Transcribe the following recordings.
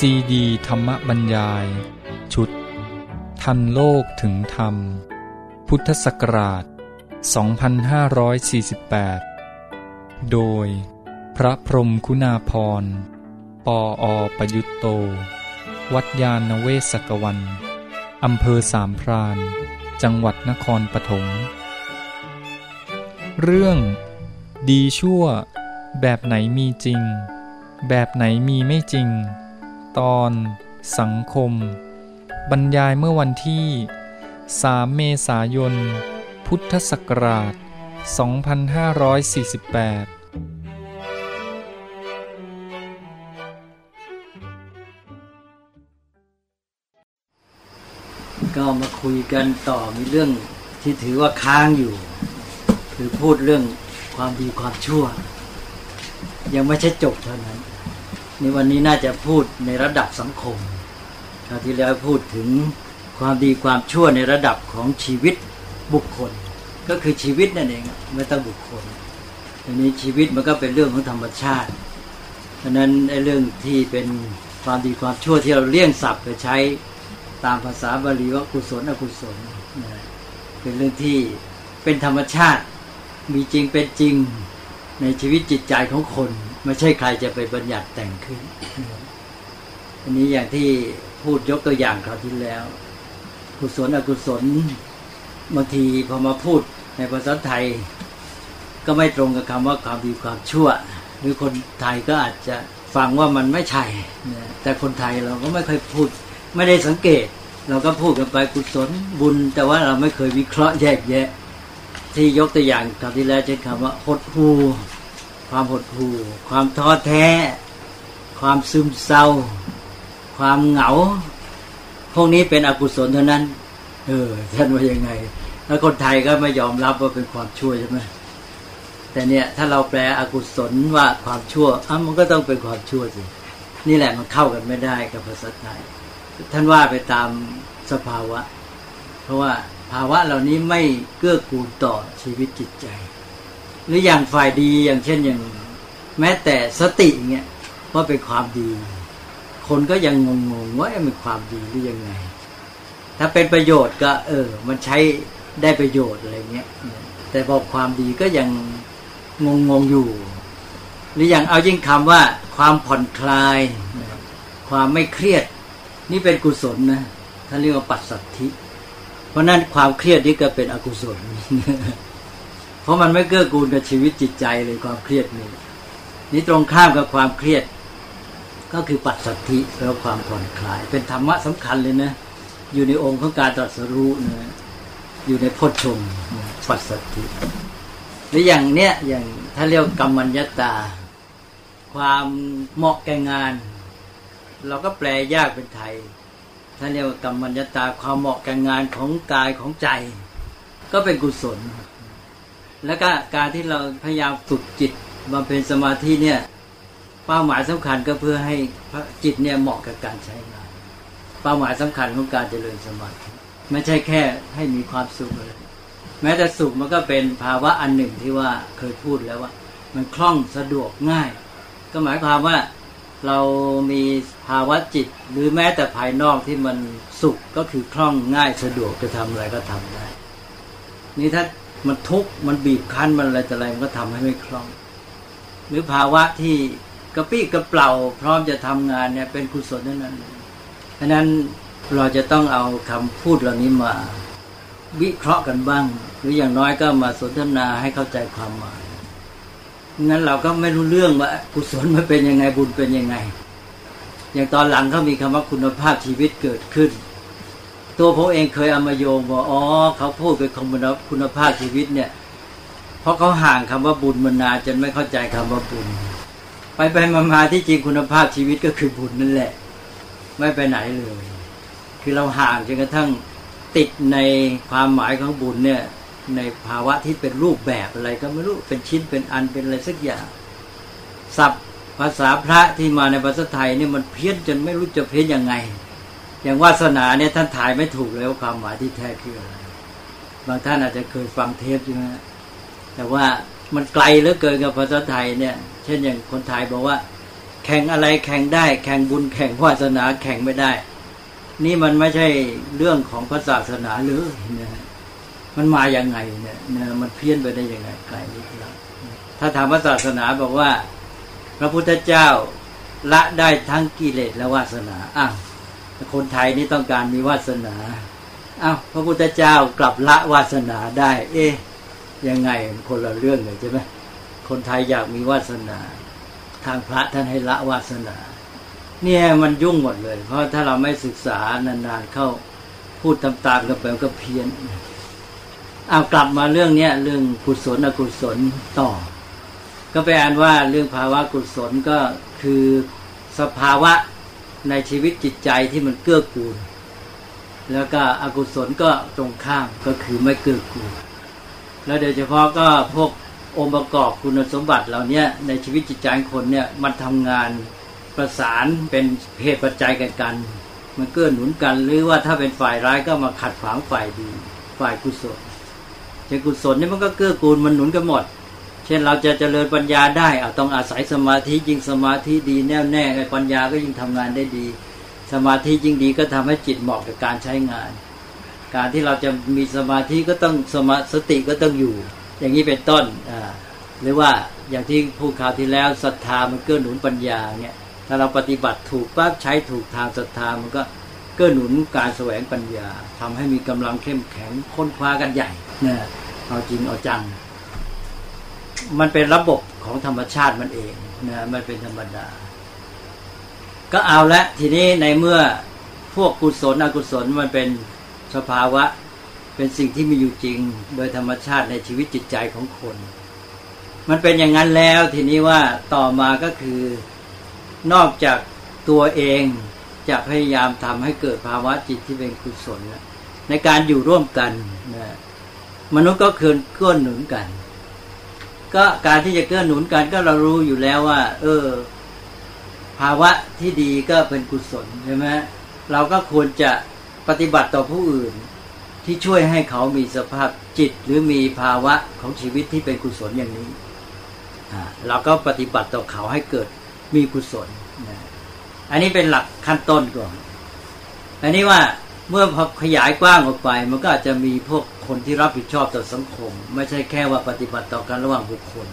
ซีดีธรรมบรรยาย ชุด ทันโลกถึงธรรม พุทธศักราช 2548 โดย พระพรมคุณาพร ปออประยุตโต วัดยาณเวศกวัน อำเภอสามพรานจังหวัดนครปฐม เรื่อง ดีชั่ว แบบไหนมีจริง แบบไหนมีไม่จริง ตอน สังคม บรรยายเมื่อวันที่ 3 เมษายน พุทธศักราช 2548ก็มาคุยกันต่อมีเรื่องที่ถือว่าค้างอยู่ คือพูดเรื่องความดีความชั่ว ยังไม่ใช่จบเท่านั้น นี่วันนี้น่าจะพูดในระดับสังคมคราวที่แล้วพูดถึงความดีความชั่วในระดับของชีวิตบุคคล ก็คือชีวิตนั่นเองไม่ต้องบุคคลทีนี้ชีวิตมันก็เป็นเรื่องของธรรมชาติเพราะนั้นไอ้เรื่องที่เป็นความดีความชั่วที่เราเลี่ยงศัพท์ไปใช้ตามภาษาบาลีว่ากุศลอกุศลเป็นเรื่องที่เป็นธรรมชาติมีจริงเป็นจริงในชีวิตจิตใจของคน ไม่ใช่ใครจะไปบัญญัติแต่งขึ้น อันนี้อย่างที่พูดยกตัวอย่างคราวที่แล้ว กุศลอกุศลบางทีพอมาพูดในภาษาไทย ก็ไม่ตรงกับคำว่าความดีความชั่ว หรือคนไทยก็อาจจะฟังว่ามันไม่ใช่แต่คนไทยเราก็ไม่เคยพูด ไม่ได้สังเกต เราก็พูดกันไปกุศลบุญ แต่ว่าเราไม่เคยวิเคราะห์แยกแยะ ที่ยกตัวอย่างคำที่แล้วใช้คำว่าหดหู ความหดหู่ ความท้อแท้ ความซึมเศร้า ความเหงา พวกนี้เป็นอกุศลเท่านั้น เออท่านว่ายังไง แล้วคนไทยก็ไม่ยอมรับว่าเป็นความชั่วใช่ไหมแต่เนี่ยถ้าเราแปลอกุศลว่าความชั่วอะมันก็ต้องเป็นความชั่วสินี่แหละมันเข้ากันไม่ได้กับภาษาไทย ท่านว่าไปตามสภาวะ เพราะว่าภาวะเหล่านี้ไม่เกื้อกูลต่อชีวิตจิตใจ หรืออย่างฝ่ายดีอย่างเช่นอย่าง แม้แต่สติเงี้ยว่าเป็นความดี คนก็ยังงงๆว่าเป็นความดีหรือยังไง ถ้าเป็นประโยชน์ก็ เออ มันใช้ได้ประโยชน์อะไรเงี้ยแต่บอกความดีก็ยังงงๆอยู่ หรืออย่างเอายิ่งคำว่า ความผ่อนคลายความไม่เครียด นี่เป็นกุศลนะท่านเรียกว่าปัสสัทธิ เพราะนั้นความเครียดนี่ก็เป็นอกุศล เพราะมันไม่เกื้อกูลกับชีวิตจิตใจเลยความเครียดนี่นี่ตรงข้ามกับความเครียด ก็คือปัสสัทธิแปลว่าความผ่อนคลาย เป็นธรรมะสำคัญเลยนะอยู่ในองค์ของการตรัสรู้นะอยู่ในพจชงปัสสัทธิหรืออย่างเนี้ยอย่างถ้าเรียกกรรมัญญาตา ความเหมาะแก่งาน เราก็แปลยากเป็นไทยถ้าเรียกว่ากรรมัญญาตาความเหมาะแก่งานของกายของใจ ก็เป็นกุศล แล้วก็การที่เราพยายามฝึกจิตบำเพ็ญสมาธิเนี่ยเป้าหมายสำคัญก็เพื่อให้จิตเนี่ยเหมาะกับการใช้งานเป้าหมายสำคัญของการเจริญสมาธิไม่ใช่แค่ให้มีความสุขเลยแม้แต่สุขมันก็เป็นภาวะอันหนึ่งที่ว่าเคยพูดแล้วว่า มันคล่องสะดวกง่าย ก็หมายความว่าเรามีภาวะจิต หรือแม้แต่ภายนอกที่มันสุขก็คือคล่องง่ายสะดวกจะทำอะไรก็ทำได้นี่ถ้า มันทุกข์มันบีบคั้นมันอะไรแต่อะไรมันก็ทำให้ไม่คล่อง หรือภาวะที่กระปี้กระเปล่า พร้อมจะทำงานเนี่ยเป็นกุศลนั่นนั้นเพราะนั้นเราจะต้องเอาคำพูดเหล่านี้มา วิเคราะห์กันบ้าง หรืออย่างน้อยก็มาสนทนาให้เข้าใจความหมายงั้นเราก็ไม่รู้เรื่องว่ากุศลมันเป็นยังไงบุญเป็นยังไง อย่างตอนหลังเขามีคำว่าคุณภาพชีวิตเกิดขึ้น ตัวผมเองเคยเอามาโยงว่าอ๋อเขาพูดเป็นคุณคุณภาพชีวิตเนี่ย เพราะเขาห่างคำว่าบุญมานานจนไม่เข้าใจคำว่าบุญ ไปไปมาที่จริงคุณภาพชีวิตก็คือบุญนั่นแหละ ไม่ไปไหนเลย คือเราห่างจนกระทั่งติดในความหมายของบุญเนี่ย ในภาวะที่เป็นรูปแบบอะไรก็ไม่รู้เป็นชิ้นเป็นอันเป็นอะไรสักอย่างศัพท์ภาษาพระที่มาในภาษาไทยเนี่ยมันเพี้ยนจนไม่รู้จะเพี้ยนยังไง อย่างวาสนาเนี่ยท่านถ่ายไม่ถูกเลยว่าความหมายที่แท้คืออะไรบางท่านอาจจะเคยฟังเทปใช่ไหมแต่ว่ามันไกลเหลือเกินกับภาษาไทยเนี่ย เช่นอย่างคนไทยบอกว่า แข่งอะไรแข่งได้ แข่งบุญแข่งวาสนาแข่งไม่ได้ นี่มันไม่ใช่เรื่องของพระศาสนาหรือนะมันมาอย่างไงเนี่ยนะมันเพี้ยนไปได้ยังไงไกลนิดแล้วถ้าถามพระศาสนาบอกว่า พระพุทธเจ้าละได้ทั้งกิเลสและวาสนาอ้าว คนไทยนี่ต้องการมีวาสนาอ้าวพระพุทธเจ้ากลับละวาสนาได้ เอ๊ยยังไงคนละเรื่องเลยใช่ไหมคนไทยอยากมีวาสนา ทางพระท่านให้ละวาสนา เนี่ยมันยุ่งหมดเลย เพราะถ้าเราไม่ศึกษานานๆเข้าพูดตามๆกันไปก็เพี้ยนเอากลับมาเรื่องเนี้ยเรื่องกุศลอกุศลต่อ ก็ไปอ่านว่าเรื่องภาวะกุศลก็คือสภาวะ ในชีวิตจิตใจที่มันเกื้อกูล แล้วก็อกุศลก็ตรงข้ามก็คือไม่เกื้อกูล แล้วโดยเฉพาะก็พวกองค์ประกอบคุณสมบัติเหล่านี้ในชีวิตจิตใจคนเนี่ยมันทำงานประสานเป็นเหตุปัจจัยกันกัน มันเกื้อหนุนกันหรือว่าถ้าเป็นฝ่ายร้ายก็มาขัดขวางฝ่ายดี ฝ่ายกุศลเช่นกุศลนี่มันก็เกื้อกูลมันหนุนกันหมด เช่นเราจะเจริญปัญญาได้เอาต้องอาศัยสมาธิยิ่งสมาธิดีแน่วแน่ปัญญาก็ยิ่งทำงานได้ดี สมาธิยิ่งดีก็ทำให้จิตเหมาะกับการใช้งาน การที่เราจะมีสมาธิก็ต้องสมาสติก็ต้องอยู่ อย่างนี้เป็นต้นหรือว่าอย่างที่พูดข่าวที่แล้วศรัทธามันเกื้อหนุนปัญญาเนี่ยถ้าเราปฏิบัติถูกปั๊บใช้ถูกทางศรัทธามันก็เกื้อหนุนการแสวงปัญญาทำให้มีกำลังเข้มแข็งค้นคว้ากันใหญ่เนี่ยเอาจริงเอาจัง มันเป็นระบบของธรรมชาติมันเองนะมันเป็นธรรมดา ก็เอาละทีนี้ในเมื่อพวกกุศลอกุศลมันเป็นสภาวะ เป็นสิ่งที่มีอยู่จริง โดยธรรมชาติในชีวิตจิตใจของคน มันเป็นอย่างนั้นแล้วทีนี้ว่าต่อมาก็คือนอกจากตัวเองจะพยายามทำให้เกิดภาวะจิตที่เป็นกุศลในการอยู่ร่วมกันนะมนุษย์ก็คืนเกื้อหนุนกัน ก็การที่จะเกื้อหนุนกันก็เรารู้อยู่แล้วว่า เออ ภาวะที่ดีก็เป็นกุศลใช่ไหมเราก็ควรจะปฏิบัติต่อผู้อื่นที่ช่วยให้เขามีสภาพจิตหรือมีภาวะของชีวิตที่เป็นกุศลอย่างนี้เราก็ปฏิบัติต่อเขาให้เกิดมีกุศล อันนี้เป็นหลักขั้นต้นก่อน อันนี้ว่า เมื่อพอขยายกว้างออกไป มันก็อาจจะมีพวกคนที่รับผิดชอบต่อสังคม ไม่ใช่แค่ว่าปฏิบัติต่อกันระหว่างบุคคล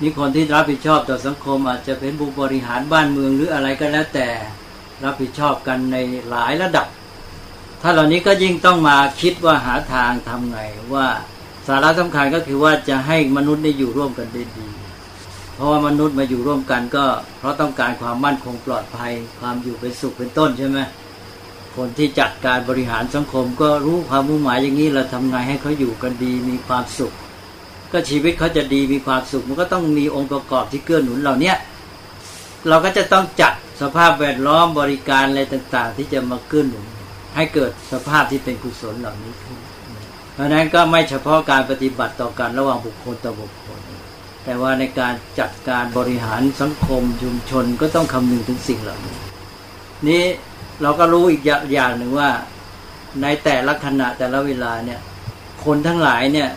นี่คนที่รับผิดชอบต่อสังคม อาจจะเป็นบุบริหารบ้านเมืองหรืออะไรก็แล้วแต่รับผิดชอบกันในหลายระดับ ถ้าเหล่านี้ก็ยิ่งต้องมาคิดว่าหาทางทำไงว่าสาระสำคัญก็คือว่าจะให้มนุษย์ได้อยู่ร่วมกันได้ดี เพราะว่ามนุษย์มาอยู่ร่วมกันก็ เพราะต้องการความมั่นคงปลอดภัย ความอยู่เป็นสุขเป็นต้นใช่ไหม คนที่จัดการบริหารสังคม ก็รู้ความมุ่งหมายอย่างนี้เราทำไงให้เขาอยู่กันดีมีความสุข ก็ชีวิตเขาจะดีมีความสุข มันก็ต้องมีองค์ประกอบที่เกื้อหนุนเหล่านี้เราก็จะต้องจัดสภาพแวดล้อมบริการอะไรต่าง ๆ ที่จะมาเกื้อหนุนให้เกิดสภาพที่เป็นกุศลเหล่านี้ขึ้นเพราะนั้นก็ไม่เฉพาะการปฏิบัติต่อกันระหว่างบุคคลต่อบุคคล แต่ว่าในการจัดการบริหารสังคมชุมชนก็ต้องคำนึงถึงสิ่งเหล่านี้ นี้ เราก็รู้อีกอย่างหนึ่งว่า ในแต่ละขณะแต่ละเวลาเนี่ย คนทั้งหลายเนี่ย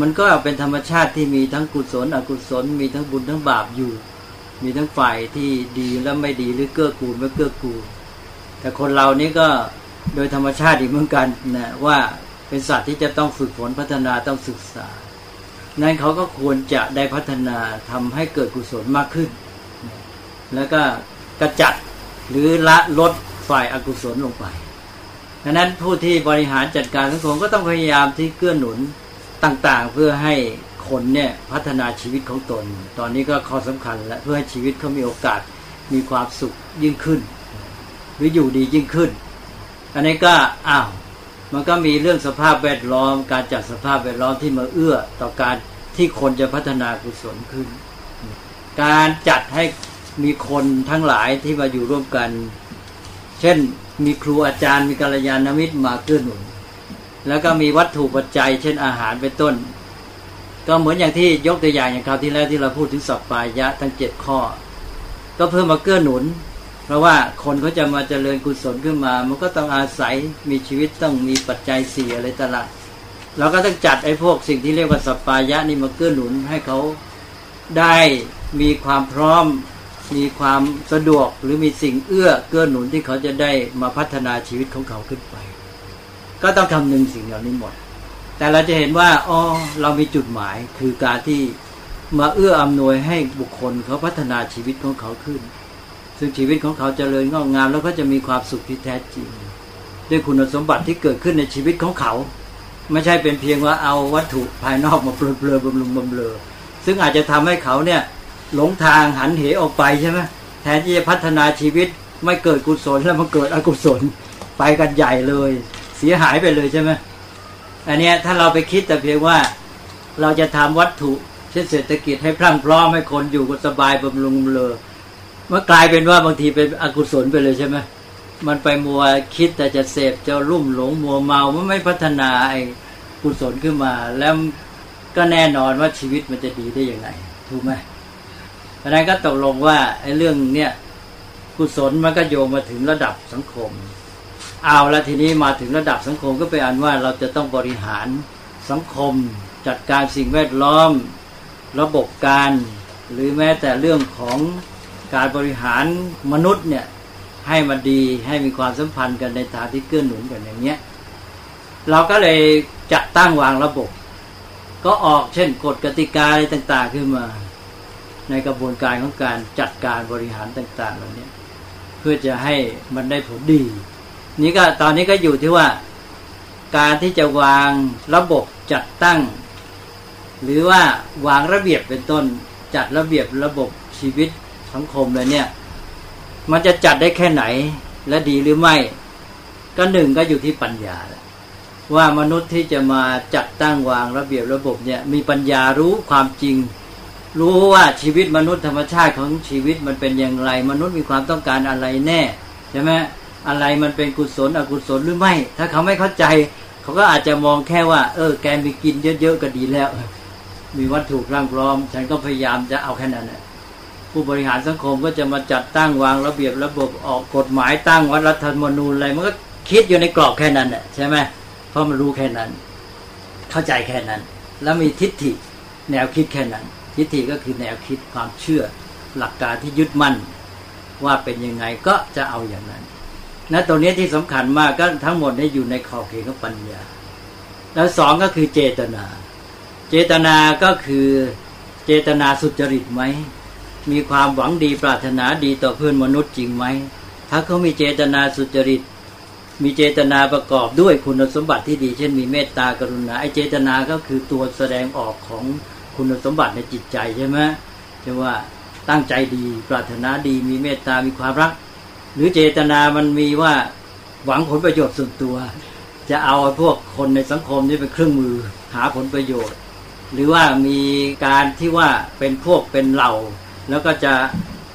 มันก็เป็นธรรมชาติที่มีทั้งกุศล อกุศล มีทั้งบุญทั้งบาปอยู่ มีทั้งฝ่ายที่ดีและไม่ดีหรือเกื้อกูลไม่เกื้อกูลแต่คนเรานี่ก็โดยธรรมชาติอีกเหมือนกันนะว่าเป็นสัตว์ที่จะต้องฝึกฝนพัฒนาต้องศึกษา นั้นเขาก็ควรจะได้พัฒนาทำให้เกิดกุศลมากขึ้น แล้วก็กระจัดหรือละลด ฝ่ายอากุศลลงไปดังนั้นผู้ที่บริหารจัดการสังคมก็ต้องพยายามที่เกื้อหนุนต่างๆ เพื่อให้คนเนี่ยพัฒนาชีวิตของตน ตอนนี้ก็ข้อสำคัญและเพื่อให้ชีวิตเขามีโอกาสมีความสุขยิ่งขึ้น หรืออยู่ดียิ่งขึ้น อันนี้ก็อ้าวมันก็มีเรื่องสภาพแวดล้อม การจัดสภาพแวดล้อมที่มาเอื้อต่อการที่คนจะพัฒนากุศลขึ้น การจัดให้มีคนทั้งหลายที่มาอยู่ร่วมกัน เช่นมีครูอาจารย์มีกัลยาณมิตรมาเกื้อหนุนแล้วก็มีวัตถุปัจจัย เช่นอาหารเป็นต้น ก็เหมือนอย่างที่ยกตัวอย่างอย่างคราวที่แล้วที่เราพูดถึงสัพปายะทั้งเจ็ดข้อ ก็เพื่อมาเกื้อหนุน เพราะว่าคนเขาจะมาเจริญกุศลขึ้นมา มันก็ต้องอาศัยมีชีวิตต้องมีปัจจัยสี่อะไรตลอดเราก็ต้องจัดไอ้พวกสิ่งที่เรียกว่าสัพปายะนี่มาเกื้อหนุนให้เขาได้มีความพร้อม มีความสะดวกหรือมีสิ่งเอื้อเกื้อหนุนที่เขาจะได้มาพัฒนาชีวิตของเขาขึ้นไป ก็ต้องคำนึงสิ่งเหล่านี้หมด แต่เราจะเห็นว่าอ๋อเรามีจุดหมายคือการที่มาเอื้ออำนวยให้บุคคลเขาพัฒนาชีวิตของเขาขึ้น ซึ่งชีวิตของเขาจเจริญงอกงามแล้วก็จะมีความสุขที่แท้จริง ด้วยคุณสมบัติที่เกิดขึ้นในชีวิตของเขา ไม่ใช่เป็นเพียงว่าเอาวัตถุภายนอกมาเปลือบำรุงบำเรอซึ่งอาจจะทำให้เขาเนี่ย หลงทางหันเหออกไปใช่ไหมแทนที่จะพัฒนาชีวิตไม่เกิดกุศลแล้วมันเกิดอกุศลไปกันใหญ่เลย เสียหายไปเลยใช่ไหมอันนี้ถ้าเราไปคิดแต่เพียงว่าเราจะทำวัตถุเช่นเศรษฐกิจให้พรั่งพร้อมให้คนอยู่กันสบายบำรุงเลยมันกลายเป็นว่าบางทีเป็นอกุศลไปเลยใช่ไหมมันไปมัวคิดแต่จะเสพจะรุ่มหลงมัวเมามันไม่พัฒนาไอ้กุศลขึ้นมา แล้วก็แน่นอนว่าชีวิตมันจะดีได้ยังไงถูกไหม เพราะนั้นก็ตกลงว่าไอ้เรื่องเนี้ยกุศลมันก็โยงมาถึงระดับสังคม เอาละทีนี้มาถึงระดับสังคมก็ไปอันว่าเราจะต้องบริหารสังคม จัดการสิ่งแวดล้อม ระบบการ หรือแม้แต่เรื่องของการบริหารมนุษย์เนี่ยให้มันดีให้มีความสัมพันธ์กันในทางที่เกื้อหนุนกันอย่างเงี้ยเราก็เลยจัดตั้งวางระบบ ก็ออกเช่นกฎกติกาอะไรต่าง ๆ ขึ้นมา ในกระบวนการของการจัดการบริหารต่าง ๆ เหล่านี้เพื่อจะให้มันได้ผลดี นี่ก็ตอนนี้ก็อยู่ที่ว่า การที่จะวางระบบจัดตั้ง หรือว่าวางระเบียบเป็นต้น จัดระเบียบระบบชีวิตสังคมเลยเนี่ย มันจะจัดได้แค่ไหนและดีหรือไม่ ก็หนึ่งก็อยู่ที่ปัญญาว่ามนุษย์ที่จะมาจัดตั้งวางระเบียบระบบเนี่ย มีปัญญารู้ความจริง รู้ว่าชีวิตมนุษย์ธรรมชาติของชีวิตมันเป็นอย่างไร มนุษย์มีความต้องการอะไรแน่ใช่ไหมอะไรมันเป็นกุศลอกุศลหรือไม่ ถ้าเขาไม่เข้าใจ เขาก็อาจจะมองแค่ว่า เออ แกมีกินเยอะๆก็ดีแล้ว มีวัตถุร่างพร้อม ฉันก็พยายามจะเอาแค่นั้นแหละผู้บริหารสังคมก็จะมาจัดตั้งวางระเบียบระบบออกกฎหมายตั้งวัดรัฐธรรมนูญอะไรมันก็คิดอยู่ในกรอบแค่นั้นแหละใช่ไหมเพราะมันรู้แค่นั้น เข้าใจแค่นั้น แล้วมีทิฏฐิแนวคิดแค่นั้น ทิฏฐิก็คือแนวคิดความเชื่อหลักการที่ยึดมั่น ว่าเป็นยังไงก็จะเอาอย่างนั้นนะตรงนี้ที่สำคัญมากก็ทั้งหมดนี้อยู่ในขอบเขตของปัญญา แล้วสองก็คือเจตนา เจตนาก็คือเจตนาสุจริตไหมมีความหวังดีปรารถนาดีต่อเพื่อนมนุษย์จริงไหมถ้าเขามีเจตนาสุจริต มีเจตนาประกอบด้วยคุณสมบัติที่ดี เช่นมีเมตตากรุณาไอเจตนาก็คือตัวแสดงออกของ คุณสมบัติในจิตใจใช่ไหมจะว่าตั้งใจดีปรารถนาดี มีเมตตามีความรัก หรือเจตนามันมีว่าหวังผลประโยชน์ส่วนตัว จะเอาพวกคนในสังคมนี้เป็นเครื่องมือหาผลประโยชน์ หรือว่ามีการที่ว่าเป็นพวกเป็นเหล่า แล้วก็จะ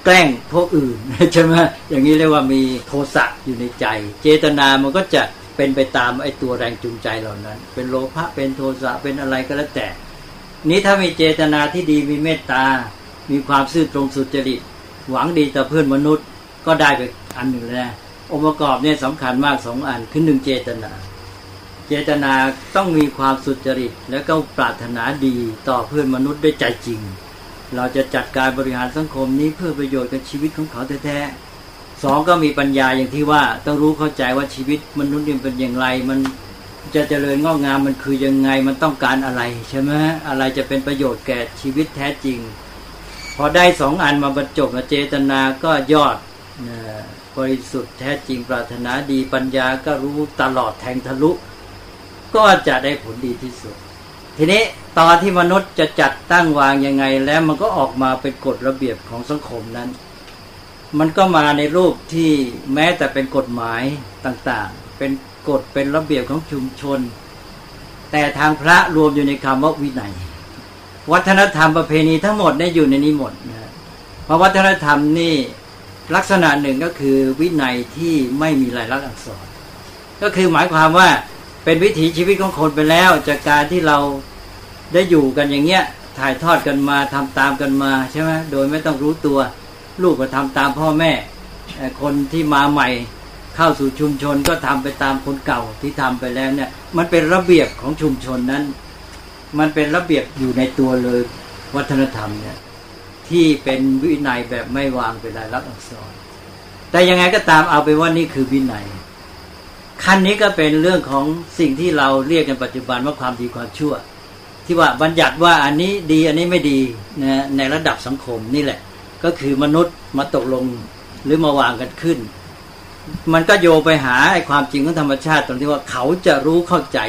แกล้งพวกอื่นใช่ไหมอย่างนี้เรียกว่ามีโทสะอยู่ในใจ เจตนามันก็จะเป็นไปตามไอ้ตัวแรงจูงใจเหล่านั้น เป็นโลภะเป็นโทสะเป็นอะไรก็แล้วแต่ นี้ถ้ามีเจตนาที่ดีมีเมตตา มีความซื่อตรงสุจริต หวังดีต่อเพื่อนมนุษย์ก็ได้ไปอันหนึ่งแล้วองค์ประกอบเนี่ยสำคัญมากสองอันคือหนึ่งเจตนา เจตนาต้องมีความสุจริต แล้วก็ปรารถนาดีต่อเพื่อนมนุษย์ด้วยใจจริง เราจะจัดการบริหารสังคมนี้เพื่อประโยชน์กับชีวิตของเขาแท้ๆสองก็มีปัญญาอย่างที่ว่าต้องรู้เข้าใจว่าชีวิตมนุษย์นี่เป็นอย่างไรมัน จะเจริญงอกงามมันคือยังไงมันต้องการอะไรใช่ไหมอะไรจะเป็นประโยชน์แก่ชีวิตแท้จริง พอได้สองอันมาบรรจบเจตนาก็ยอดบริสุทธิ์แท้จริงปรารถนาดีปัญญาก็รู้ตลอดแทงทะลุ ก็จะได้ผลดีที่สุด ทีนี้ตอนที่มนุษย์จะจัดตั้งวางยังไงแล้วมันก็ออกมาเป็นกฎระเบียบของสังคมนั้น มันก็มาในรูปที่แม้แต่เป็นกฎหมายต่างๆ เป็น กฎเป็นระเบียบของชุมชน แต่ทางพระรวมอยู่ในคำว่าวินัย วัฒนธรรมประเพณีทั้งหมดได้อยู่ในนี้หมดนะเพราะวัฒนธรรมนี่ลักษณะหนึ่งก็คือวินัยที่ไม่มีลายลักษณ์อักษร ก็คือหมายความว่าเป็นวิถีชีวิตของคนไปแล้ว จากการที่เราได้อยู่กันอย่างเงี้ยถ่ายทอดกันมาทำตามกันมาใช่ไหมโดยไม่ต้องรู้ตัว ลูกก็ทำตามพ่อแม่ คนที่มาใหม่ เข้าสู่ชุมชนก็ทำไปตามคนเก่าที่ทำไปแล้วเนี่ย มันเป็นระเบียบของชุมชนนั้น มันเป็นระเบียบอยู่ในตัวเลยวัฒนธรรมเนี่ยที่เป็นวินัยแบบไม่วางเป็นลายลักษณ์อักษร แต่ยังไงก็ตามเอาไปว่านี่คือวินัยขั้นนี้ก็เป็นเรื่องของสิ่งที่เราเรียกกันปัจจุบันว่าความดีความชั่ว ที่ว่าบัญญัติว่าอันนี้ดีอันนี้ไม่ดีนะในระดับสังคมนี่แหละ ก็คือมนุษย์มาตกลงหรือมาวางกันขึ้น มันก็โยไปหาไอ้ความจริงของธรรมชาติตรงที่ว่าเขาจะรู้เข้าใจ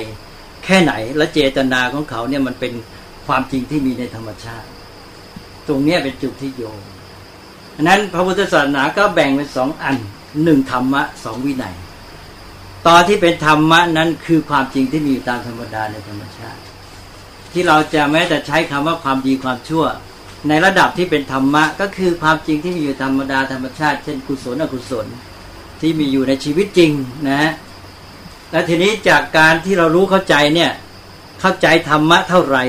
แค่ไหนและเจตนาของเขาเนี่ยมันเป็นความจริงที่มีในธรรมชาติ ตรงนี้เป็นจุดที่โยงอันนั้นพระพุทธศาสนาก็แบ่งเป็นสองอันหนึ่งธรรมะสองวินัยตอนที่เป็นธรรมะนั้นคือความจริงที่มีอยู่ตามธรรมดาในธรรมชาติ ที่เราจะแม้แต่ใช้คำว่าความดีความชั่ว ในระดับที่เป็นธรรมะก็คือความจริงที่มีอยู่ธรรมดาธรรมชาติ เช่นกุศลอกุศล ที่มีอยู่ในชีวิตจริงนะฮะและทีนี้จากการที่เรารู้เข้าใจเนี่ยเข้าใจธรรมะเท่าไหร่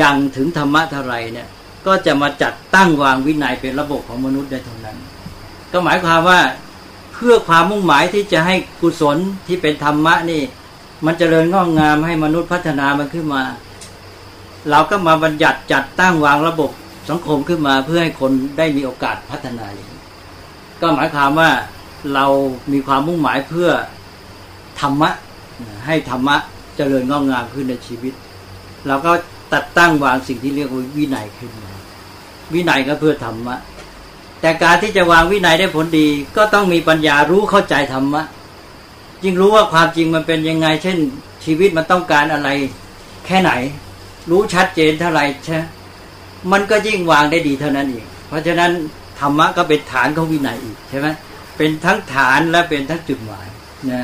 ยังถึงธรรมะเท่าไหร่เนี่ย ก็จะมาจัดตั้งวางวินัยเป็นระบบของมนุษย์ได้เท่านั้น ก็หมายความว่าเพื่อความมุ่งหมายที่จะให้กุศลที่เป็นธรรมะนี่ มันจเจริญงอกงามให้มนุษย์พัฒนามันขึ้นมา เราก็มาบัญญัติจัดตั้งวางระบบสังคมขึ้นมาเพื่อให้คนได้มีโอกาสพัฒนาก็หมายความว่า เรามีความมุ่งหมายเพื่อธรรมะ ให้ธรรมะเจริญงอกงามขึ้นในชีวิต เราก็ตัดตั้งวางสิ่งที่เรียกว่าวินัยขึ้นมาวินัยก็เพื่อธรรมะ แต่การที่จะวางวินัยได้ผลดี ก็ต้องมีปัญญารู้เข้าใจธรรมะยิ่งรู้ว่าความจริงมันเป็นยังไง เช่น ชีวิตมันต้องการอะไร แค่ไหน รู้ชัดเจนเท่าไหร่ใช่มันก็ยิ่งวางได้ดีเท่านั้นเอีกเพราะฉะนั้นธรรมะก็เป็นฐานของวินัยอีกใช่ไหม เป็นทั้งฐานและเป็นทั้งจุดหมายนะ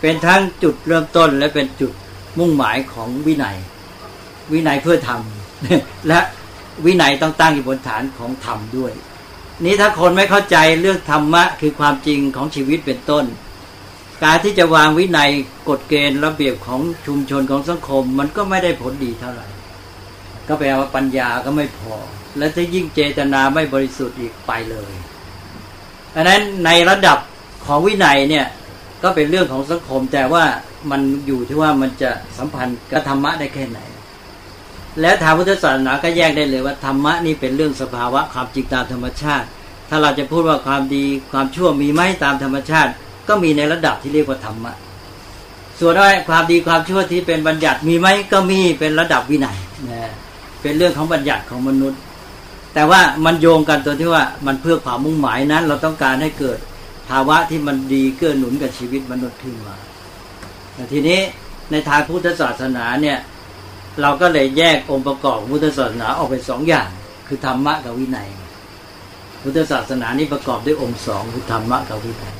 เป็นทั้งจุดเริ่มต้นและเป็นจุดมุ่งหมายของวินัย วินัยเพื่อทำและวินัยต้องตั้งอยู่บนฐานของธรรมด้วย นี้ถ้าคนไม่เข้าใจเรื่องธรรมะคือความจริงของชีวิตเป็นต้น การที่จะวางวินัยกฎเกณฑ์ระเบียบของชุมชนของสังคม มันก็ไม่ได้ผลดีเท่าไหร่ ก็แปลว่าปัญญาก็ไม่พอ และถ้ายิ่งเจตนาไม่บริสุทธิ์อีกไปเลย อันนั้นในระดับของวินัยเนี่ยก็เป็นเรื่องของสังคม แต่ว่ามันอยู่ที่ว่ามันจะสัมพันธ์กับธรรมะได้แค่ไหน แล้วทางพุทธศาสนาก็แยกได้เลยว่าธรรมะนี่เป็นเรื่องสภาวะความจริงตามธรรมชาติ ถ้าเราจะพูดว่าความดีความชั่วมีไหมตามธรรมชาติ ก็มีในระดับที่เรียกว่าธรรมะส่วนว่าความดีความชั่วที่เป็นบัญญัติมีไหมก็มีเป็นระดับวินัยนะเป็นเรื่องของบัญญัติของมนุษย์ แต่ว่ามันโยงกันตัวที่ว่ามันเพื่อความมุ่งหมายนั้น เราต้องการให้เกิดภาวะที่มันดีเกื้อหนุนกับชีวิตมนุษย์ขึ้นมาแต่ทีนี้ในทางพุทธศาสนาเนี่ย เราก็เลยแยกองค์ประกอบพุทธศาสนาออกเป็นสองอย่าง คือธรรมะกับวินัย พุทธศาสนานี้ประกอบด้วยองค์สองคือธรรมะกับวินัย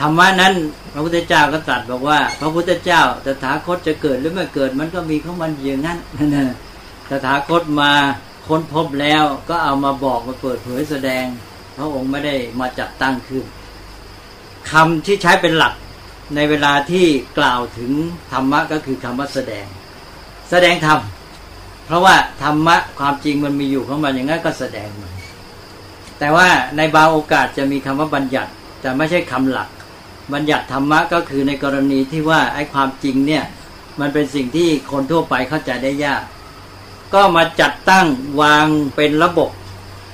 ธรรมะนั้นพระพุทธเจ้าก็ตรัสบอกว่า พระพุทธเจ้าตถาคตจะเกิดหรือไม่เกิดมันก็มีของมันอย่างนั้นตถาคตมา ค้นพบแล้วก็เอามาบอกมาเปิดเผยแสดง พระองค์ไม่ได้มาจัดตั้งขึ้นคำที่ใช้เป็นหลักในเวลาที่กล่าวถึงธรรมะก็คือคำว่าแสดง แสดงธรรมเพราะว่าธรรมะความจริงมันมีอยู่ของมันอย่างนั้นก็แสดงมันแต่ว่าในบางโอกาสจะมีคำว่าบัญญัติแต่ไม่ใช่คำหลัก บัญญัติธรรมะก็คือในกรณีที่ว่าไอ้ความจริงเนี่ยมันเป็นสิ่งที่คนทั่วไปเข้าใจได้ยาก ก็มาจัดตั้งวางเป็นระบบ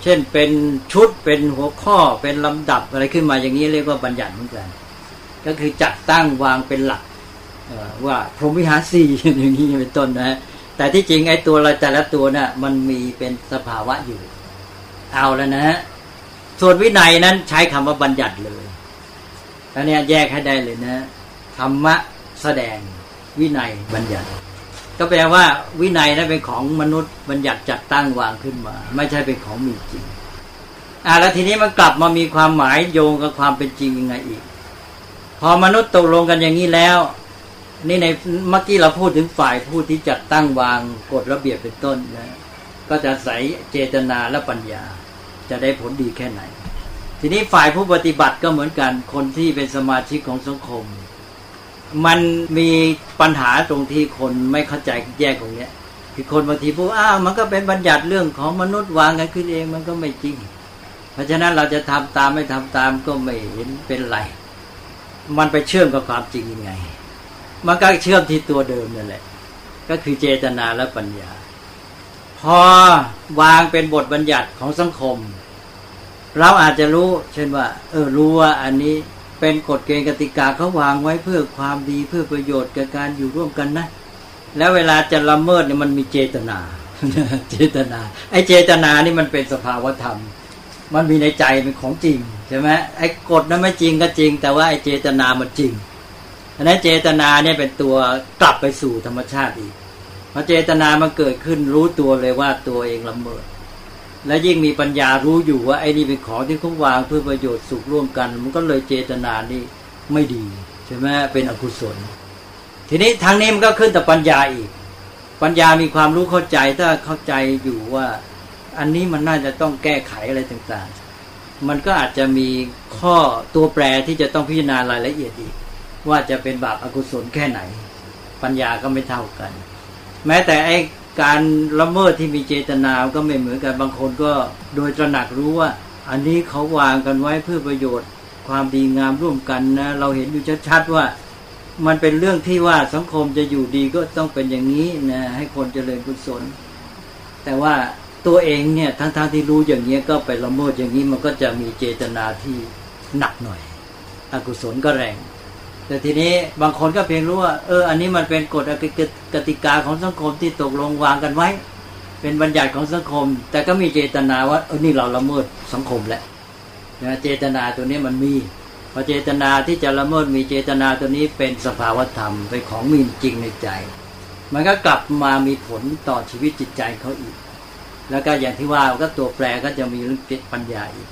เช่นเป็นชุดเป็นหัวข้อเป็นลำดับอะไรขึ้นมาอย่างนี้เรียกว่าบัญญัติเหมือนกัน ก็คือจัดตั้งวางเป็นหลักว่าพรหมวิหารสี่อย่างนี้เป็นต้นนะแต่ที่จริงไอ้ตัวเราแต่ละตัวน่ะมันมีเป็นสภาวะอยู่ เอาแล้วนะฮะส่วนวินัยนั้นใช้คำว่าบัญญัติเลยอันนี้แยกให้ได้เลยนะธรรมะแสดงวินัยบัญญัติ ก็แปลว่าวินัยนั้นเป็นของมนุษย์บัญญัติจัดตั้งวางขึ้นมา ไม่ใช่เป็นของมีจริงอ่าแล้วทีนี้มันกลับมามีความหมายโยงกับความเป็นจริงยังไงอีก พอมนุษย์ตกลงกันอย่างนี้แล้ว นี่ในเมื่อกี้เราพูดถึงฝ่ายผู้ที่จัดตั้งวางกฎระเบียบเป็นต้นนะก็จะใส่เจตนาและปัญญา จะได้ผลดีแค่ไหน ทีนี้ฝ่ายผู้ปฏิบัติก็เหมือนกันคนที่เป็นสมาชิกของสังคม มันมีปัญหาตรงที่คนไม่เข้าใจแยกตรงเนี้ยคือคนบางทีพูดอ้าวมันก็เป็นบัญญัติเรื่องของมนุษย์วางกันขึ้นเองมันก็ไม่จริง เพราะฉะนั้นเราจะทำตามไม่ทำตามก็ไม่เห็นเป็นไร มันไปเชื่อมกับความจริงยังไง มันก็เชื่อมที่ตัวเดิมนั่นแหละ ก็คือเจตนาและปัญญา พอวางเป็นบทบัญญัติของสังคม เราอาจจะรู้ เช่นว่า เออรู้ว่าอันนี้ เป็นกฎเกณฑ์กติกาเขาวางไว้เพื่อความดีเพื่อประโยชน์กับการอยู่ร่วมกันนะ แล้วเวลาจะละเมิดเนี่ยมันมีเจตนา เจตนา ไอ้เจตนานี่มันเป็นสภาวธรรม มันมีในใจเป็นของจริงใช่ไหมไอ้กฎนั้นไม่จริงก็จริง แต่ว่าไอ้เจตนามันจริงอันนั้นเจตนาเนี่ยเป็นตัวกลับไปสู่ธรรมชาติอีกพอเจตนามันเกิดขึ้นรู้ตัวเลยว่าตัวเองละเมิด และยิ่งมีปัญญารู้อยู่ว่าไอ้นี่เป็นของที่เขาวางเพื่อประโยชน์สุขร่วมกัน มันก็เลยเจตนานี่ไม่ดีใช่ไหมเป็นอกุศล ทีนี้ทางนี้มันก็ขึ้นแต่ปัญญาอีก ปัญญามีความรู้เข้าใจถ้าเข้าใจอยู่ว่า อันนี้มันน่าจะต้องแก้ไขอะไรต่างๆ มันก็อาจจะมีข้อตัวแปรที่จะต้องพิจารณารายละเอียดอีก ว่าจะเป็นบาปอากุศลแค่ไหน ปัญญาก็ไม่เท่ากัน แม้แต่ไอ้ การละเมิดที่มีเจตนาก็ไม่เหมือนกันบางคนก็โดยตระหนักรู้ว่า อันนี้เขาวางกันไว้เพื่อประโยชน์ ความดีงามร่วมกันนะเราเห็นอยู่ชัดๆว่า มันเป็นเรื่องที่ว่าสังคมจะอยู่ดีก็ต้องเป็นอย่างนี้นะให้คนเจริญกุศล แต่ว่าตัวเองเนี่ยทั้งๆทที่รู้อย่างนี้ก็ไปละเมิดอย่างนี้มันก็จะมีเจตนาที่หนักหน่อย อกุศลก็แรง แต่ทีนี้บางคนก็เพียงรู้ว่าเอออันนี้มันเป็นกฎกติกาของสังคมที่ตกลงวางกันไว้ เป็นบัญญัติของสังคม แต่ก็มีเจตนาว่าเออนี่เราละเมิดสังคมแหละนะเจตนาตัวนี้มันมีพอเจตนาที่จะละเมิดมีเจตนาตัวนี้เป็นสภาวธรรมเป็นของมีจริงในใจ มันก็กลับมามีผลต่อชีวิตจิตใจเขาอีก แล้วก็อย่างที่ว่าก็ตัวแปรก็จะมีเรื่องปัญญาอีก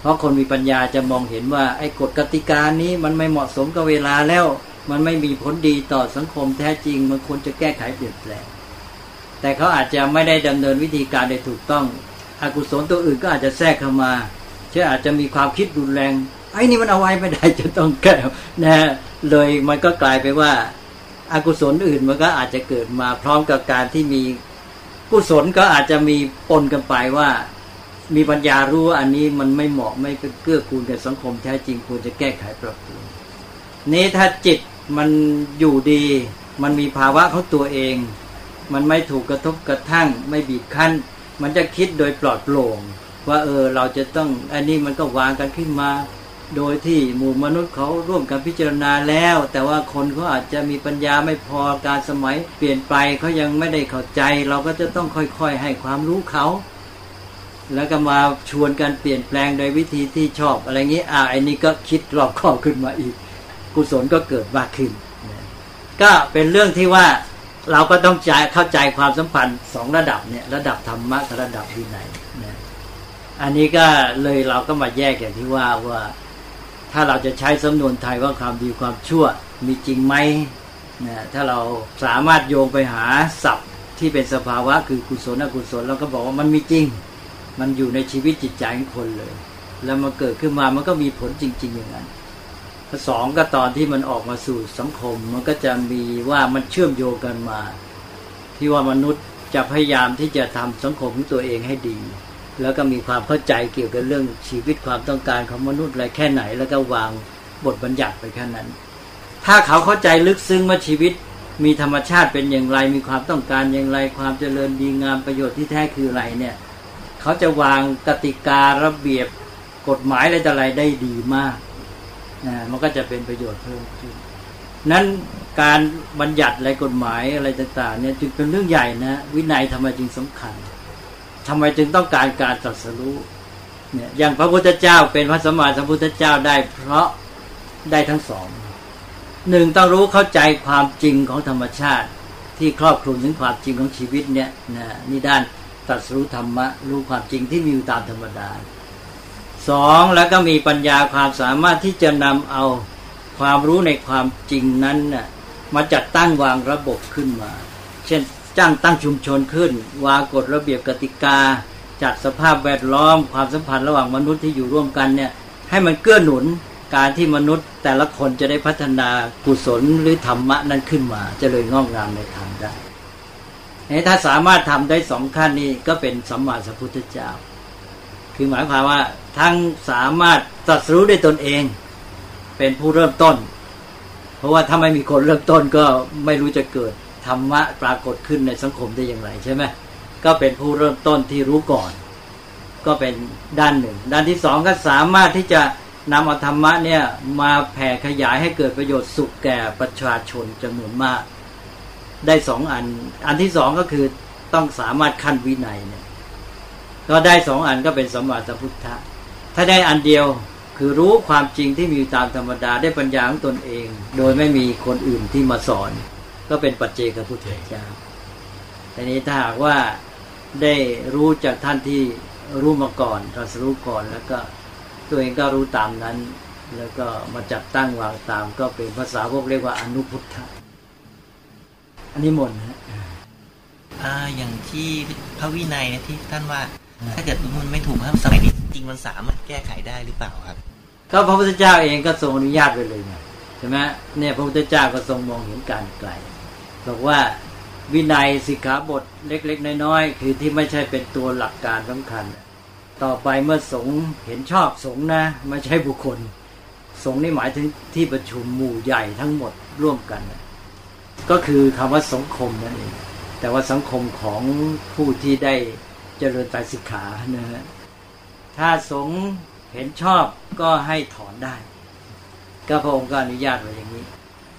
เพราะคนมีปัญญาจะมองเห็นว่า ไอ้กฎกติกานี้มันไม่เหมาะสมกับเวลาแล้ว มันไม่มีผลดีต่อสังคมแท้จริง มันควรจะแก้ไขเปลี่ยนแปลงแต่เขาอาจจะไม่ได้ดำเนินวิธีการได้ถูกต้อง อกุศลตัวอื่นก็อาจจะแทรกเข้ามาเช่นอาจจะมีความคิดรุนแรง ไอ้นี่มันเอาไว้ไม่ได้จะต้องแก้นะเลยมันก็กลายไปว่าอากุศลอื่นมันก็อาจจะเกิดมาพร้อมกับการที่มีกุศลก็อาจจะมีปนกันไปว่า มีปัญญารู้ว่าอันนี้มันไม่เหมาะไม่เกื้อกูลกับสังคมแท้จริงควรจะแก้ไขปรับปรุงนี้ถ้าจิตมันอยู่ดี มันมีภาวะเขาตัวเอง มันไม่ถูกกระทบกระทั่ง ไม่บีบคั้น มันจะคิดโดยปลอดโปร่ง ว่าเออเราจะต้องอันนี้มันก็วางกันขึ้นมา โดยที่หมู่มนุษย์เขาร่วมกันพิจารณาแล้ว แต่ว่าคนเขาอาจจะมีปัญญาไม่พอการสมัยเปลี่ยนไปเขายังไม่ได้เข้าใจ เราก็จะต้องค่อยๆ ให้ความรู้เขา แล้วก็มาชวนกันเปลี่ยนแปลงโดยวิธีที่ชอบอะไรเงี้อ่าไอ้นี้ก็คิดรอบคอบขึ้นมาอีก กุศลก็เกิดมากขึ้น ก็เป็นเรื่องที่ว่าเราก็ต้องใจเข้าใจความสัมพันธ์สองระดับเนี่ยระดับธรรมะกับระดับวินัยนะอันนี้ก็เลยเราก็มาแยกอย่างที่ว่าว่าถ้าเราจะใช้สำนวนไทยว่าความดีความชั่วมีจริงไหมนะถ้าเราสามารถโยงไปหาศัพท์ที่เป็นสภาวะคือกุศลอกุศลเราก็บอกว่ามันมีจริง มันอยู่ในชีวิตจิตใจของคนเลย แล้วมันเกิดขึ้นมามันก็มีผลจริง ๆ อย่างนั้นสองก็ตอนที่มันออกมาสู่สังคม มันก็จะมีว่ามันเชื่อมโยงกันมา ที่ว่ามนุษย์จะพยายามที่จะทำสังคมของตัวเองให้ดี แล้วก็มีความเข้าใจเกี่ยวกับเรื่องชีวิตความต้องการของมนุษย์อะไรแค่ไหน แล้วก็วางบทบัญญัติไปแค่นั้น ถ้าเขาเข้าใจลึกซึ้งว่าชีวิตมีธรรมชาติเป็นอย่างไร มีความต้องการอย่างไร ความเจริญดีงามประโยชน์ที่แท้คืออะไรเนี่ย เขาจะวางกติการะเบียบกฎหมายอะไรต่ออะไรได้ดีมากนะมันก็จะเป็นประโยชน์เพิ่มขึ้นนั้นการบัญญัติอะไรกฎหมายอะไรต่างๆเนี่ยจึงเป็นเรื่องใหญ่นะวินัยทำไมจึงสำคัญทำไมจึงต้องการการตรัสรู้เนี่ยอย่างพระพุทธเจ้าเป็นพระสมมาสัมพุทธเจ้าได้เพราะได้ทั้งสองหนึ่งต้องรู้เข้าใจความจริงของธรรมชาติ ที่ครอบคลุมถึงความจริงของชีวิตเนี่ยนะนี่ด้าน ตัดรู้ธรรมะ รู้ความจริงที่มีอยู่ตามธรรมดาสองแล้วก็มีปัญญาความสามารถที่จะนำเอาความรู้ในความจริงนั้นน่ะมาจัดตั้งวางระบบขึ้นมา เช่นจ้างตั้งชุมชนขึ้น วางกฎระเบียบกติกา จัดสภาพแวดล้อม ความสัมพันธ์ระหว่างมนุษย์ที่อยู่ร่วมกันเนี่ยให้มันเกื้อหนุนการที่มนุษย์แต่ละคนจะได้พัฒนากุศลหรือธรรมะนั้นขึ้นมาจะเลยงอกงามในทางได้ ถ้าสามารถทำได้สองขั้นนี้ก็เป็นสัมมาสัมพุทธเจ้า คือหมายความว่าทั้งสามารถตรัสรู้ได้ตนเอง เป็นผู้เริ่มต้น เพราะว่าถ้าไม่มีคนเริ่มต้นก็ไม่รู้จะเกิดธรรมะปรากฏขึ้นในสังคมได้อย่างไรใช่ไหมก็เป็นผู้เริ่มต้นที่รู้ก่อน ก็เป็นด้านหนึ่ง ด้านที่สองก็สามารถที่จะนำเอาธรรมะเนี่ยมาแผ่ขยายให้เกิดประโยชน์สุขแก่ประชาชนจำนวนมาก ได้สองอัน อันที่สองก็คือต้องสามารถขั้นวินัยเนี่ย ก็ได้สองอันก็เป็นสมบัติพุทธะ ถ้าได้อันเดียวคือรู้ความจริงที่มีตามธรรมดาได้ปัญญาของตนเอง โดยไม่มีคนอื่นที่มาสอน ก็เป็นปัจเจกพุทธเจ้าทีนี้ถ้าหากว่าได้รู้จากท่านที่รู้มาก่อนตรัสรู้ก่อนแล้วก็ตัวเองก็รู้ตามนั้น แล้วก็มาจับตั้งวางตามก็เป็นภาษาพวกเรียกว่าอนุพุทธะ อันนี้หมดนะอ่าอย่างที่พระวินัยนะที่ท่านว่า ถ้าเกิดมันไม่ถูกครับสมัยนี้จริงมันสามารถแก้ไขได้หรือเปล่าครับ ก็พระพุทธเจ้าเองก็ทรงอนุญาตไปเลยไงใช่ไหมเนี่ยพระพุทธเจ้าก็ทรงมองเห็นการไกลบอกว่าวินัยสิกขาบทเล็ก ๆ น้อยๆคือที่ไม่ใช่เป็นตัวหลักการสำคัญ ต่อไปเมื่อสงเห็นชอบสงนะไม่ใช่บุคคล สงนี่หมายถึงที่ประชุมหมู่ใหญ่ทั้งหมดร่วมกัน ก็คือคำว่าสังคมนั่นเองแต่ว่าสังคมของผู้ที่ได้เจริญไตรสิกขานะฮะถ้าสงเห็นชอบก็ให้ถอนได้ ก็พระองค์ก็อนุญาตไว้อย่างนี้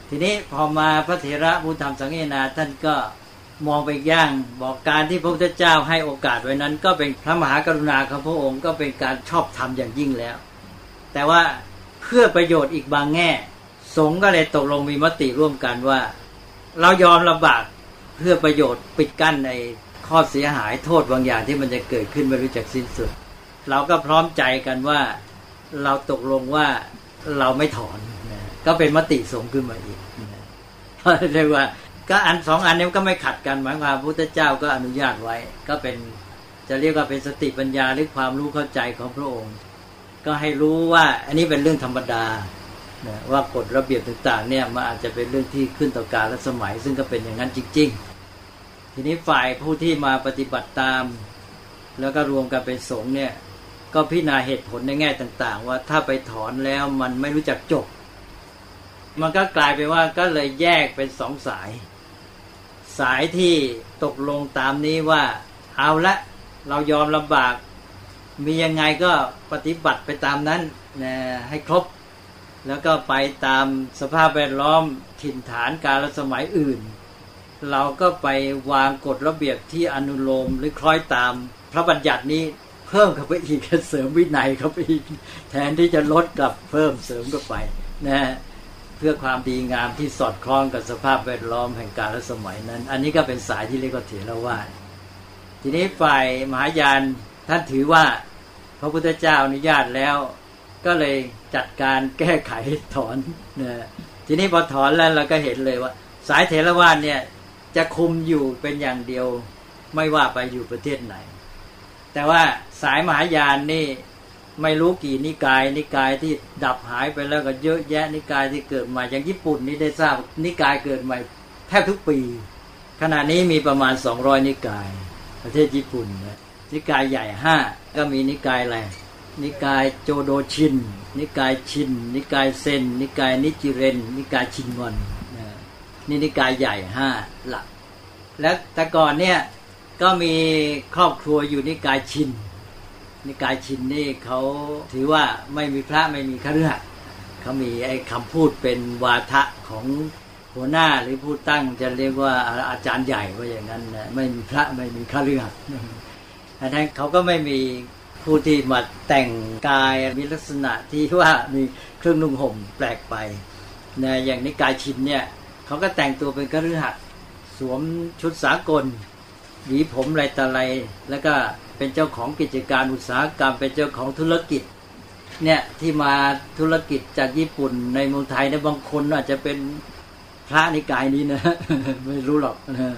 ทีนี้พอมาพระเถระผู้ทำสังเกนาท่านก็มองไปย่างบอกการที่พระพุทธเจ้าให้โอกาสไว้นั้น ก็เป็นพระมหากรุณาของพระองค์ก็เป็นการชอบธรรมอย่างยิ่งแล้ว แต่ว่าเพื่อประโยชน์อีกบางแง่ สงก็เลยตกลงมีมติร่วมกันว่า เรายอมลำบากเพื่อประโยชน์ปิดกั้นในข้อเสียหายโทษบางอย่างที่มันจะเกิดขึ้นไม่รู้จักสิ้นสุด เราก็พร้อมใจกันว่าเราตกลงว่าเราไม่ถอน ก็เป็นมติสงขึ้นมาอีกเรียกว่า ก็อันสองอันนี้ก็ไม่ขัดกันหมายความพุทธเจ้าก็อนุญาตไว้ ก็เป็นจะเรียกว่าเป็นสติปัญญาหรือความรู้เข้าใจของพระองค์ ก็ให้รู้ว่าอันนี้เป็นเรื่องธรรมดา นะว่ากฎระเบียบต่างๆเนี่ยมันอาจจะเป็นเรื่องที่ขึ้นต่อการและสมัย ซึ่งก็เป็นอย่างนั้นจริง ๆ ทีนี้ฝ่ายผู้ที่มาปฏิบัติตาม แล้วก็รวมกันเป็นสงฆ์เนี่ยก็พิจารณาเหตุผลในแง่ต่าง ๆ ว่าถ้าไปถอนแล้วมันไม่รู้จักจบ มันก็กลายไปว่าก็เลยแยกเป็นสองสาย สายที่ตกลงตามนี้ว่าเอาละเรายอมลำบาก มียังไงก็ปฏิบัติไปตามนั้นนะให้ครบ แล้วก็ไปตามสภาพแวดล้อมถิ่นฐานการลสมัยอื่น เราก็ไปวางกฎระเบียบที่อนุโลมหรือคล้อยตาม พระบัญญัตินี้เพิ่มเข้าไปอีกเสริมวินัยเข้าไปอีกแทนที่จะลดกลับเพิ่มเสริมเข้าไปนะเพื่อความดีงามที่สอดคล้องกับสภาพแวดล้อมแห่งกาลสมัยนั้น อันนี้ก็เป็นสายที่เรียกว่าเถรวาททีนี้ฝ่ายมหายานท่านถือว่า พระพุทธเจ้าอนุญาตแล้วก็เลย จัดการแก้ไขถอนนะทีนี้พอถอนแล้วเราก็เห็นเลยว่า สายเถรวาทเนี่ยจะคุมอยู่เป็นอย่างเดียว ไม่ว่าไปอยู่ประเทศไหน แต่ว่าสายมหายานนี่ไม่รู้กี่นิกายนิกายที่ดับหายไปแล้วก็เยอะแยะนิกายที่เกิดใหม่อย่างญี่ปุ่นนี่ได้ทราบนิกายเกิดใหม่แทบทุกปี ขณะนี้มีประมาณสองร้อยนิกาย ประเทศญี่ปุ่นนะนิกายใหญ่ห้าก็มีนิกายอะไร นิกายโจโดชิน นิกายชิน นิกายเซน นิกายนิจิเรน นิกายชินงอนนี่นิกายใหญ่ห้าหลัก และแต่ก่อนเนี่ยก็มีครอบครัวอยู่นิกายชิน นิกายชินนี่เขาถือว่าไม่มีพระไม่มีคฤหัสถ์เขามีไอ้คำพูดเป็นวาทะของหัวหน้าหรือผู้ตั้งจะเรียกว่าอาจารย์ใหญ่ว่าอย่างนั้นนะไม่มีพระไม่มีคฤหัสถ์ดังนั้นเขาก็ไม่มี ผู้ที่มาแต่งกายมีลักษณะที่ว่ามีเครื่องนุ่งห่มแปลกไปนะอย่างนิกายชินเนี่ยเขาก็แต่งตัวเป็นคฤหัสสวมชุดสากลหวีผมไรต่อะไร แล้วก็เป็นเจ้าของกิจการอุตสาหกรรม เป็นเจ้าของธุรกิจเนี่ยที่มาธุรกิจจากญี่ปุ่นในเมืองไทยในบางคนอาจจะเป็นพระนิกายนี้นะ ไม่รู้หรอกนะ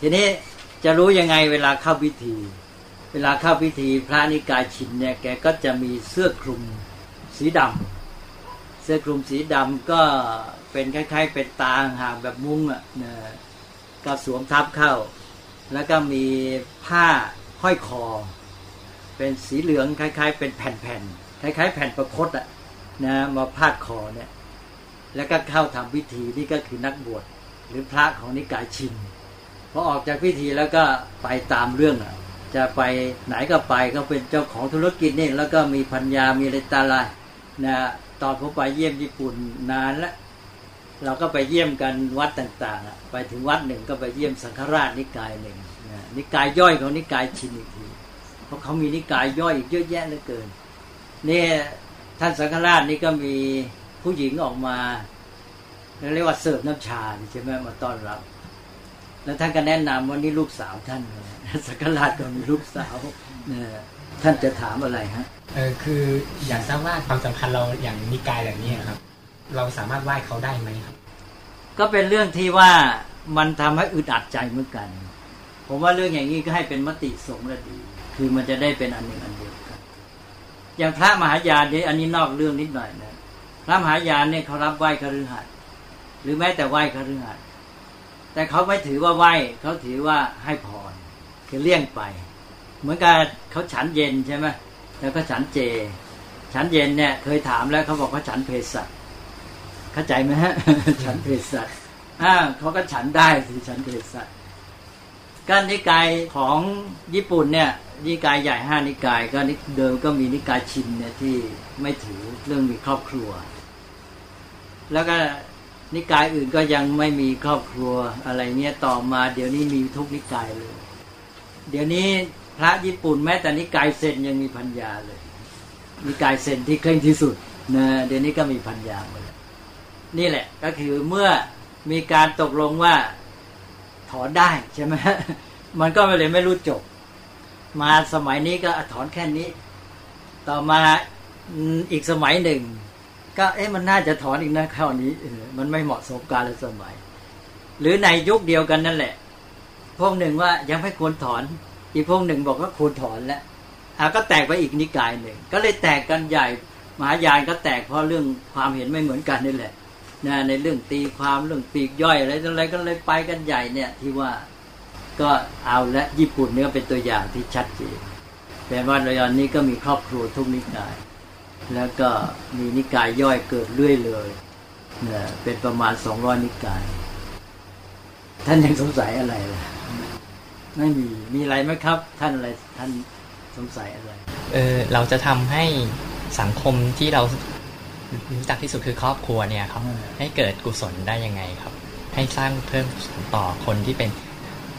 ทีนี้จะรู้ยังไงเวลาเข้าพิธี เวลาเข้าพิธีพระนิกายชินเนี่ยแกก็จะมีเสื้อคลุมสีดำเสื้อคลุมสีดำก็เป็นคล้าย ๆ เป็นตาห่างแบบมุ้งอะนะก็สวมทับเข้า แล้วก็มีผ้าห้อยคอ เป็นสีเหลืองคล้าย ๆ เป็นแผ่นๆคล้าย ๆ แผ่นประคตอะนะมาพาดคอเนี่ย แล้วก็เข้าทำพิธีนี่ก็คือนักบวชหรือพระของนิกายชินพอออกจากพิธีแล้วก็ไปตามเรื่องอะ จะไปไหนก็ไปก็เป็นเจ้าของธุรกิจนี่แล้วก็มีพัญญามีอะไรตาลายนะตอนผมไปเยี่ยมญี่ปุ่นนานแล้วเราก็ไปเยี่ยมกันวัดต่างๆไปถึงวัดหนึ่งก็ไปเยี่ยมสังฆราชนิกายหนึ่งนะนิกายย่อยของนิกายชินอีกทีเพราะเขามีนิกายย่อยอีกเยอะแยะเหลือเกินนี่ท่านสังฆราชนี่ก็มีผู้หญิงออกมาเรียกว่าเสิร์ฟน้ำชาใช่ไหมมาต้อนรับ แล้วท่านก็แนะนำว่านี่ลูกสาวท่าน สังฆราชก็มีลูกสาวท่านจะถามอะไรฮะเออคืออยากทราบว่าความสำคัญเราอย่างนิกายแบบนี้ครับ เราสามารถไหว้เขาได้ไหมครับ ก็เป็นเรื่องที่ว่ามันทำให้อึดอัดใจเหมือนกัน ผมว่าเรื่องอย่างนี้ก็ให้เป็นมติสงฆ์ละดี คือมันจะได้เป็นอันหนึ่งอันเดียวกัน อย่างพระมหายานเนี่ยอันนี้นอกเรื่องนิดหน่อยนะพระมหายานเนี่ยเขารับไหว้คฤหัสถ์หรือแม้แต่ไหว้คฤหัสถ์แต่เขาไม่ถือว่าไหว้เขาถือว่าให้พร คือเลี่ยงไป เหมือนกับเขาฉันเย็นใช่ไหมแล้วก็ฉันเจ ฉันเย็นเนี่ย เคยถามแล้วเขาบอกว่าฉันเพศสัตว์เข้าใจไหมฮะ ฉันเพศสัตว์อ่าเขาก็ฉันได้สิฉันเพศสัตว์การนิกายของญี่ปุ่นเนี่ย นิกายใหญ่ห้านิกาย ก็นิเดิมก็มีนิกายชินเนี่ยที่ไม่ถือเรื่องมีครอบครัว แล้วก็นิกายอื่นก็ยังไม่มีครอบครัวอะไรเงี้ยต่อมา เดี๋ยวนี้มีทุกนิกายเลย เดี๋ยวนี้พระญี่ปุ่นแม้แต่นิกายเซนยังมีพัญญาเลย นิกายเซนที่เคร่งที่สุดนะเดี๋ยวนี้ก็มีพัญญาหมดแล้วนี่แหละ ก็คือเมื่อมีการตกลงว่าถอนได้ใช่ไหมมันก็เลยไม่รู้จบ มาสมัยนี้ก็ถอนแค่นี้ ต่อมาอีกสมัยหนึ่ง ก็เอ๊ะมันน่าจะถอนอีกนะคราวนี้มันไม่เหมาะสมกาลสมัย หรือในยุคเดียวกันนั่นแหละ พวกหนึ่งว่ายังไม่ควรถอน อีกพวกหนึ่งบอกว่าควรถอนแล้วอาก็แตกไปอีกนิกายหนึ่งก็เลยแตกกันใหญ่มหายานก็แตกเพราะเรื่องความเห็นไม่เหมือนกันนี่แหละนะในเรื่องตีความเรื่องปีกย่อยอะไรอะไรก็เลยไปกันใหญ่เนี่ย ที่ว่าก็เอาและญี่ปุ่นเนี่ยเป็นตัวอย่างที่ชัดเจนแต่ว่าระยอนนี้ก็มีครอบครัวทุกนิกาย แล้วก็มีนิกายย่อยเกิดเรื่อยเลยเนี่ยเป็นประมาณสองร้อยนิกาย ท่านยังสงสัยอะไรล่ะ ไม่มีมีอะไรไหมครับ ท่านอะไรท่านสงสัยอะไร เออเราจะทำให้สังคมที่เรารู้จักที่สุดคือครอบครัวเนี่ยครับ ให้เกิดกุศลได้ยังไงครับ ให้สร้างเพิ่มต่อคนที่เป็น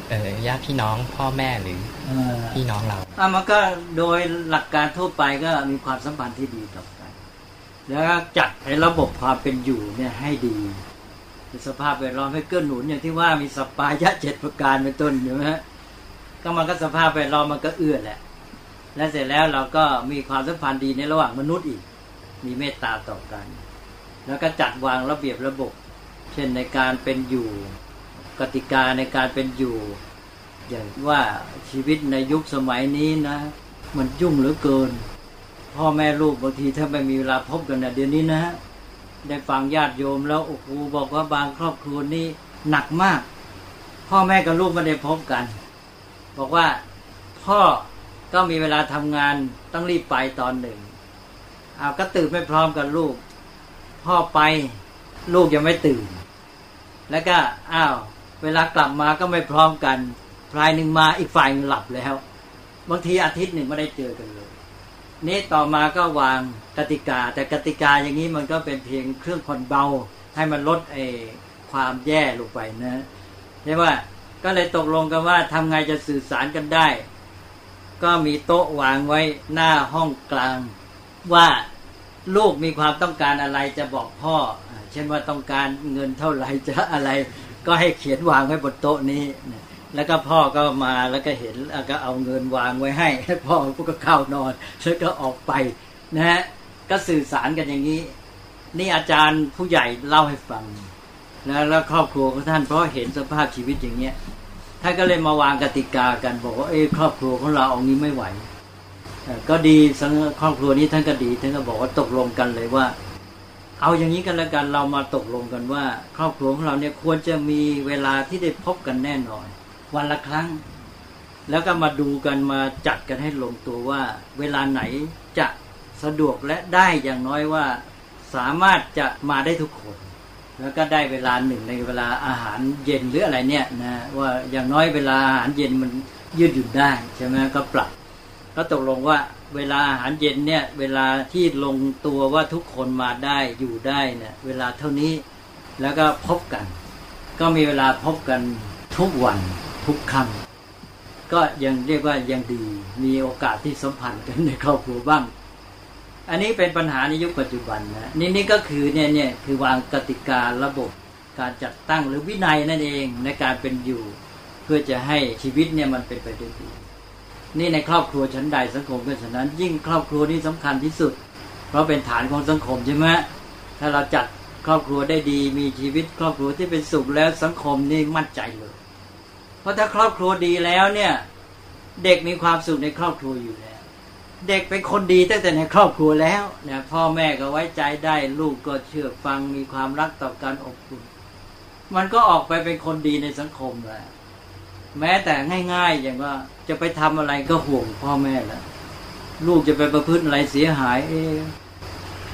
เออญาติพี่น้องพ่อแม่หรือพี่น้องเราอ่ามันก็โดยหลักการทั่วไปก็มีความสัมพันธ์ที่ดีต่อกัน แล้วจัดให้ระบบความเป็นอยู่เนี่ยให้ดีสภาพแวดล้อมให้เกื้อหนุนอย่างที่ว่ามีสปายะเจ็ดประการเป็นต้นใช่ไหม ก็มันก็สภาพแวดล้อมมันก็เอื้อแหละ และเสร็จแล้วเราก็มีความสัมพันธ์ดีในระหว่างมนุษย์อีก มีเมตตาต่อกัน แล้วก็จัดวางระเบียบระบบ เช่นในการเป็นอยู่ กติกาในการเป็นอยู่ อย่างว่าชีวิตในยุคสมัยนี้นะ มันยุ่งเหลือเกิน พ่อแม่ลูกบางทีถ้าไม่มีเวลาพบกันนะเดี๋ยวนี้นะได้ฟังญาติโยมแล้วโอ้โหบอกว่าบางครอบครัวนี่หนักมาก พ่อแม่กับลูกไม่ได้พบกัน บอกว่าพ่อก็มีเวลาทำงานต้องรีบไปตอนหนึ่งเอาก็ตื่นไม่พร้อมกับลูก พ่อไปลูกยังไม่ตื่น แล้วก็อ้าวเวลากลับมาก็ไม่พร้อมกันพลายหนึ่งมาอีกฝ่ายหลับแล้วบางทีอาทิตย์หนึ่งไม่ได้เจอกันเลยนี่ต่อมาก็วางกติกา แต่กติกาอย่างนี้มันก็เป็นเพียงเครื่องผ่อนเบา ให้มันลดไอ้ความแย่ลงไปนะใช่ว่า ก็เลยตกลงกันว่าทำไงจะสื่อสารกันได้ ก็มีโต๊ะวางไว้หน้าห้องกลาง ว่าลูกมีความต้องการอะไรจะบอกพ่อ เช่นว่าต้องการเงินเท่าไหร่จะอะไร ก็ให้เขียนวางไว้บนโต๊ะนี้ แล้วก็พ่อก็มาแล้วก็เห็นแล้วก็เอาเงินวางไว้ให้พ่อพวก็เข้านอนแล้วก็ออกไปนะฮะก็สื่อสารกันอย่างนี้ นี่อาจารย์ผู้ใหญ่เล่าให้ฟัง แล้วแล้วครอบครัวของท่านเพราะเห็นสภาพชีวิตอย่างเนี้ยท่านก็เลยมาวางกติกากัน บอกว่าเอ้ครอบครัวของเราเอางี้ไม่ไหวก็ดีสังครอบครัวนี้ท่านก็ดีท่านก็บอกว่าตกลงกันเลยว่า เอาอย่างนี้กันแล้วกันเรามาตกลงกันว่า ครอบครัวของเราเนี่ยควรจะมีเวลาที่ได้พบกันแน่นอน วันละครั้ง แล้วก็มาดูกันมาจัดกันให้ลงตัวว่า เวลาไหนจะสะดวกและได้อย่างน้อยว่า สามารถจะมาได้ทุกคน แล้วก็ได้เวลาหนึ่งในเวลาอาหารเย็นหรืออะไรเนี่ยนะว่าอย่างน้อยเวลาอาหารเย็นมันยืดหยุ่นได้ใช่ไหมก็ปรับก็ตกลงว่าเวลาอาหารเย็นเนี่ยเวลาที่ลงตัวว่าทุกคนมาได้อยู่ได้เนี่ยเวลาเท่านี้แล้วก็พบกัน ก็มีเวลาพบกันทุกวันทุกคำก็ยังเรียกว่ายังดีมีโอกาสที่สัมพันธ์กันในครอบครัวบ้าง อันนี้เป็นปัญหาในยุคปัจจุบันนะนี่นี่ก็คือเนี่ยเนี่ยคือวางกติการะบบการจัดตั้งหรือวินัยนั่นเองในการเป็นอยู่ เพื่อจะให้ชีวิตเนี่ยมันเป็นไปด้วยดีนี่ในครอบครัวชั้นใดสังคมก็ฉะนั้น ยิ่งครอบครัวนี่สำคัญที่สุด เพราะเป็นฐานของสังคมใช่ไหมถ้าเราจัดครอบครัวได้ดีมีชีวิตครอบครัวที่เป็นสุขแล้วสังคมนี่มั่นใจเลย เพราะถ้าครอบครัวดีแล้วเนี่ย เด็กมีความสุขในครอบครัวอยู่แล้ว เด็กเป็นคนดีตั้งแต่ในครอบครัวแล้วเนี่ยพ่อแม่ก็ไว้ใจได้ลูกก็เชื่อฟังมีความรักต่อการอบอุ่นมันก็ออกไปเป็นคนดีในสังคมแล้วแม้แต่ง่าย ๆ อย่างว่าจะไปทำอะไรก็ห่วงพ่อแม่แล้วลูกจะไปประพฤติอะไรเสียหาย เอ